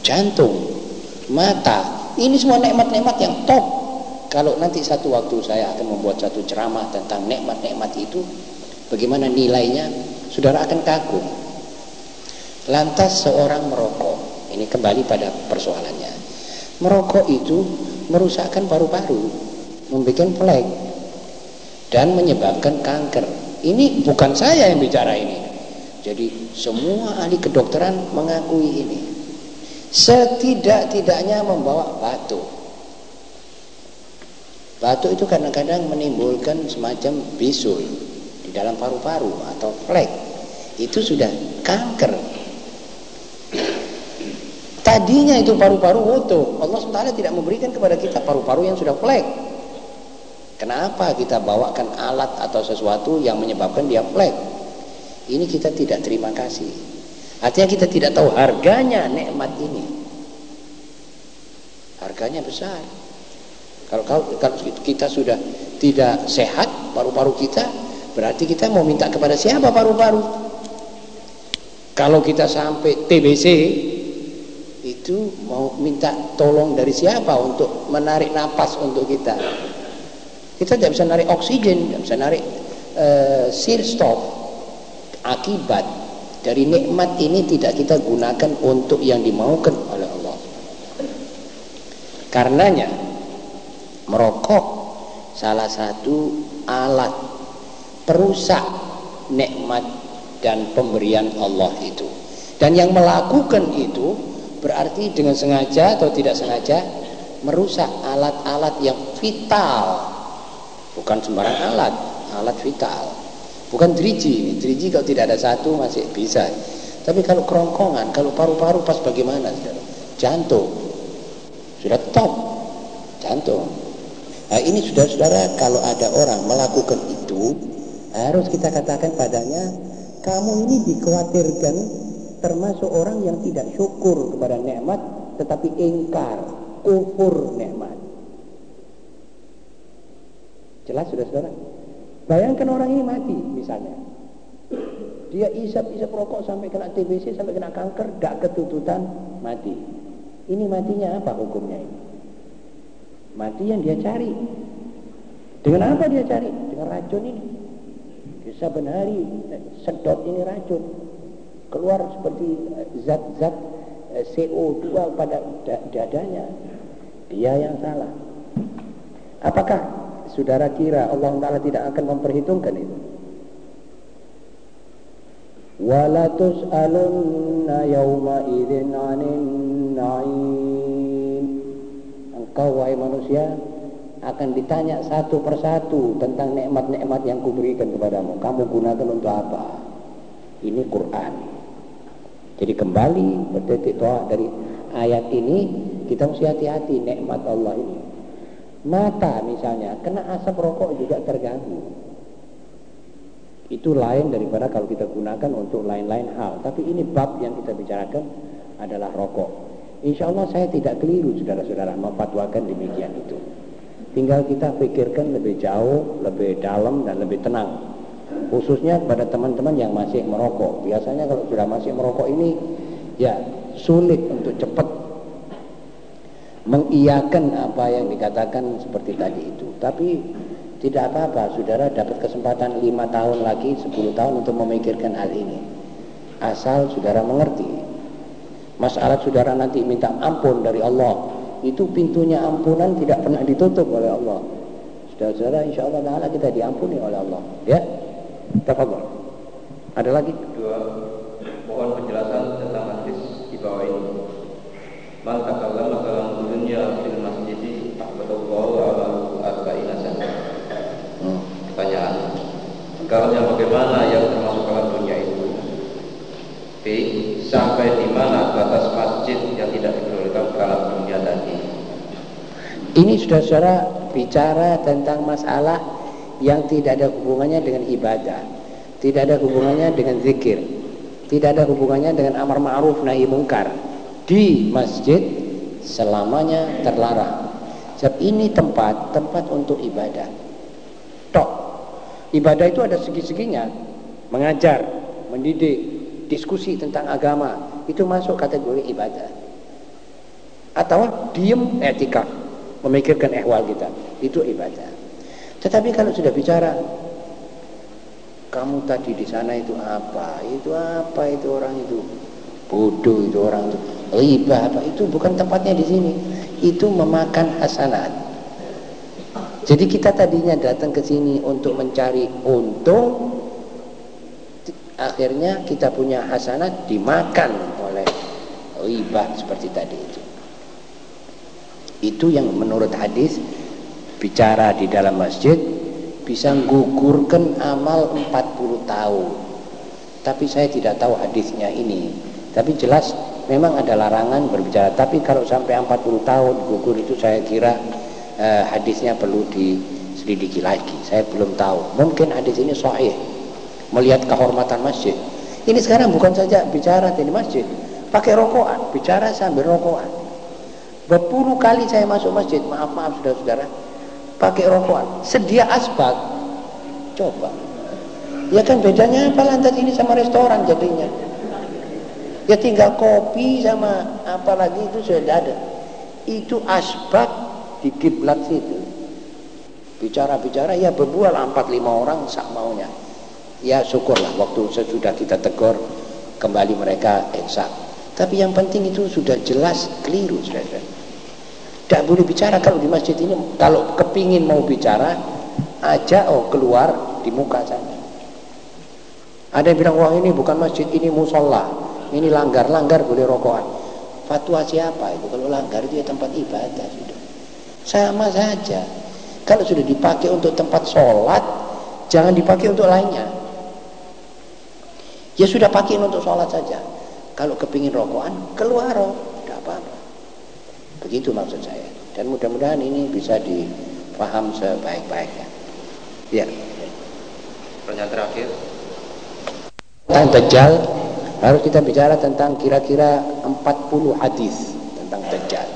Jantung, mata. Ini semua nikmat-nikmat yang top. Kalau nanti satu waktu saya akan membuat satu ceramah tentang nikmat-nikmat itu, bagaimana nilainya, saudara akan kagum. Lantas seorang merokok, ini kembali pada persoalannya. Merokok itu merusakkan paru-paru, membuat plek, dan menyebabkan kanker. Ini bukan saya yang bicara ini. Jadi semua ahli kedokteran mengakui ini setidak-tidaknya membawa batu. Batu itu kadang-kadang menimbulkan semacam bisul di dalam paru-paru atau flek. Itu sudah kanker. Tadinya itu paru-paru utuh. Allah SWT tidak memberikan kepada kita paru-paru yang sudah flek. Kenapa kita bawakan alat atau sesuatu yang menyebabkan dia flek? Ini kita tidak terima kasih. Artinya kita tidak tahu harganya nikmat ini. Harganya besar. Kalau, kalau, kalau kita sudah tidak sehat paru-paru kita, berarti kita mau minta kepada siapa paru-paru? Kalau kita sampai TBC, itu mau minta tolong dari siapa untuk menarik napas untuk kita? Kita tidak bisa narik oksigen tidak bisa narik uh, sirstop akibat dari nikmat ini tidak kita gunakan untuk yang dimaukan oleh Allah. Karenanya merokok salah satu alat perusak nikmat dan pemberian Allah itu. Dan yang melakukan itu berarti dengan sengaja atau tidak sengaja merusak alat-alat yang vital. Bukan sembarang alat alat vital. Bukan driji. Driji kalau tidak ada satu masih bisa. Tapi kalau kerongkongan kalau paru-paru pas bagaimana? Saudara jantung. Sudah top. Jantung. Nah ini saudara-saudara kalau ada orang melakukan itu harus kita katakan padanya kamu ini dikhawatirkan termasuk orang yang tidak syukur kepada nikmat tetapi ingkar kufur nikmat. Jelas sudah saudara? Bayangkan orang ini mati misalnya. Dia isap-isap rokok sampai kena TBC sampai kena kanker gak ketututan mati. Ini matinya apa hukumnya ini? Mati yang dia cari. Dengan apa dia cari? Dengan racun ini. Saben hari sedot ini racun keluar seperti zat-zat eh, CO2 pada dadanya. Dia yang salah. Apakah saudara kira Allah Ta'ala tidak akan memperhitungkan itu? Walatus alunna yawma idin anin na'im. Engkau wahai manusia akan ditanya satu persatu tentang nikmat-nikmat yang kuberikan kepadamu. Kamu gunakan untuk apa? Ini Quran jadi kembali berdetik doa dari ayat ini kita mesti hati-hati nikmat Allah ini. Mata misalnya kena asap rokok juga terganggu. Itu lain daripada kalau kita gunakan untuk lain-lain hal. Tapi ini bab yang kita bicarakan adalah rokok. Insya Allah saya tidak keliru saudara-saudara memfatwakan demikian itu. Tinggal kita pikirkan lebih jauh, lebih dalam dan lebih tenang khususnya kepada teman-teman yang masih merokok. Biasanya kalau sudah masih merokok ini ya sulit untuk cepat mengiyakan apa yang dikatakan seperti tadi itu. Tapi tidak apa-apa saudara dapat kesempatan lima tahun lagi 10 tahun untuk memikirkan hal ini. Asal saudara mengerti. Masalah saudara nanti minta ampun dari Allah. Itu pintunya ampunan tidak pernah ditutup oleh Allah. Saudara-saudara insya Allah kita diampuni oleh Allah. Ya Tafadhol. Ada lagi? Dua, mohon penjelasan tentang hadis di bawah ini. Man takallama kalam dunya fil masjid ahbadallahu ala arba'ina sana. Hmm. Pertanyaan. Karena bagaimana yang termasuk kalam dunia itu? B. Sampai di mana batas masjid yang tidak diperbolehkan kalam dunia tadi? Ini sudah saudara bicara tentang masalah yang tidak ada hubungannya dengan ibadah, tidak ada hubungannya dengan zikir, tidak ada hubungannya dengan amar ma'ruf nahi mungkar di masjid selamanya terlarang. Sebab ini tempat tempat untuk ibadah. Tok. Ibadah itu ada segi-seginya. Mengajar, mendidik, diskusi tentang agama, itu masuk kategori ibadah. Atau diem etika, memikirkan ehwal kita, itu ibadah. Tetapi kalau sudah bicara kamu tadi di sana itu apa? Itu apa itu orang itu? Bodoh itu orang itu. Riba apa? Itu bukan tempatnya di sini. Itu memakan hasanat. Jadi kita tadinya datang ke sini untuk mencari untung, akhirnya kita punya hasanat dimakan oleh riba seperti tadi itu. Itu yang menurut hadis bicara di dalam masjid bisa gugurkan amal 40 tahun. Tapi saya tidak tahu hadisnya ini. Tapi jelas memang ada larangan berbicara. Tapi kalau sampai 40 tahun gugur itu saya kira eh, hadisnya perlu diselidiki lagi. Saya belum tahu. Mungkin hadis ini sahih. Melihat kehormatan masjid. Ini sekarang bukan saja bicara di masjid. Pakai rokokan. Bicara sambil rokokan. Berpuluh kali saya masuk masjid. Maaf maaf saudara-saudara pakai rokokan sedia asbak coba ya kan bedanya apa lantas ini sama restoran jadinya Ya tinggal kopi sama apalagi itu sudah ada. Itu asbab di kiblat situ. Bicara-bicara ya berbual empat lima orang sak maunya. Ya syukurlah waktu sesudah kita tegur kembali mereka eksak. Tapi yang penting itu sudah jelas keliru sudah. Tidak boleh bicara kalau di masjid ini kalau kepingin mau bicara aja oh keluar di muka sana. Ada yang bilang wah ini bukan masjid ini musola. Ini langgar langgar boleh rokokan. Fatwa siapa itu? Kalau langgar itu ya tempat ibadah sudah. Sama saja. Kalau sudah dipakai untuk tempat sholat jangan dipakai untuk lainnya. Ya sudah pakai untuk sholat saja. Kalau kepingin rokokan keluar oh. tidak apa-apa begitu maksud saya. Dan mudah-mudahan ini bisa dipaham sebaik-baiknya. Ya. Pertanyaan terakhir. Tentang Dajjal harus kita bicara tentang kira-kira 40 hadis tentang Dajjal.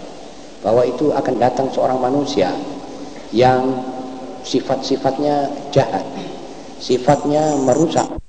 Bahwa itu akan datang seorang manusia yang sifat-sifatnya jahat sifatnya merusak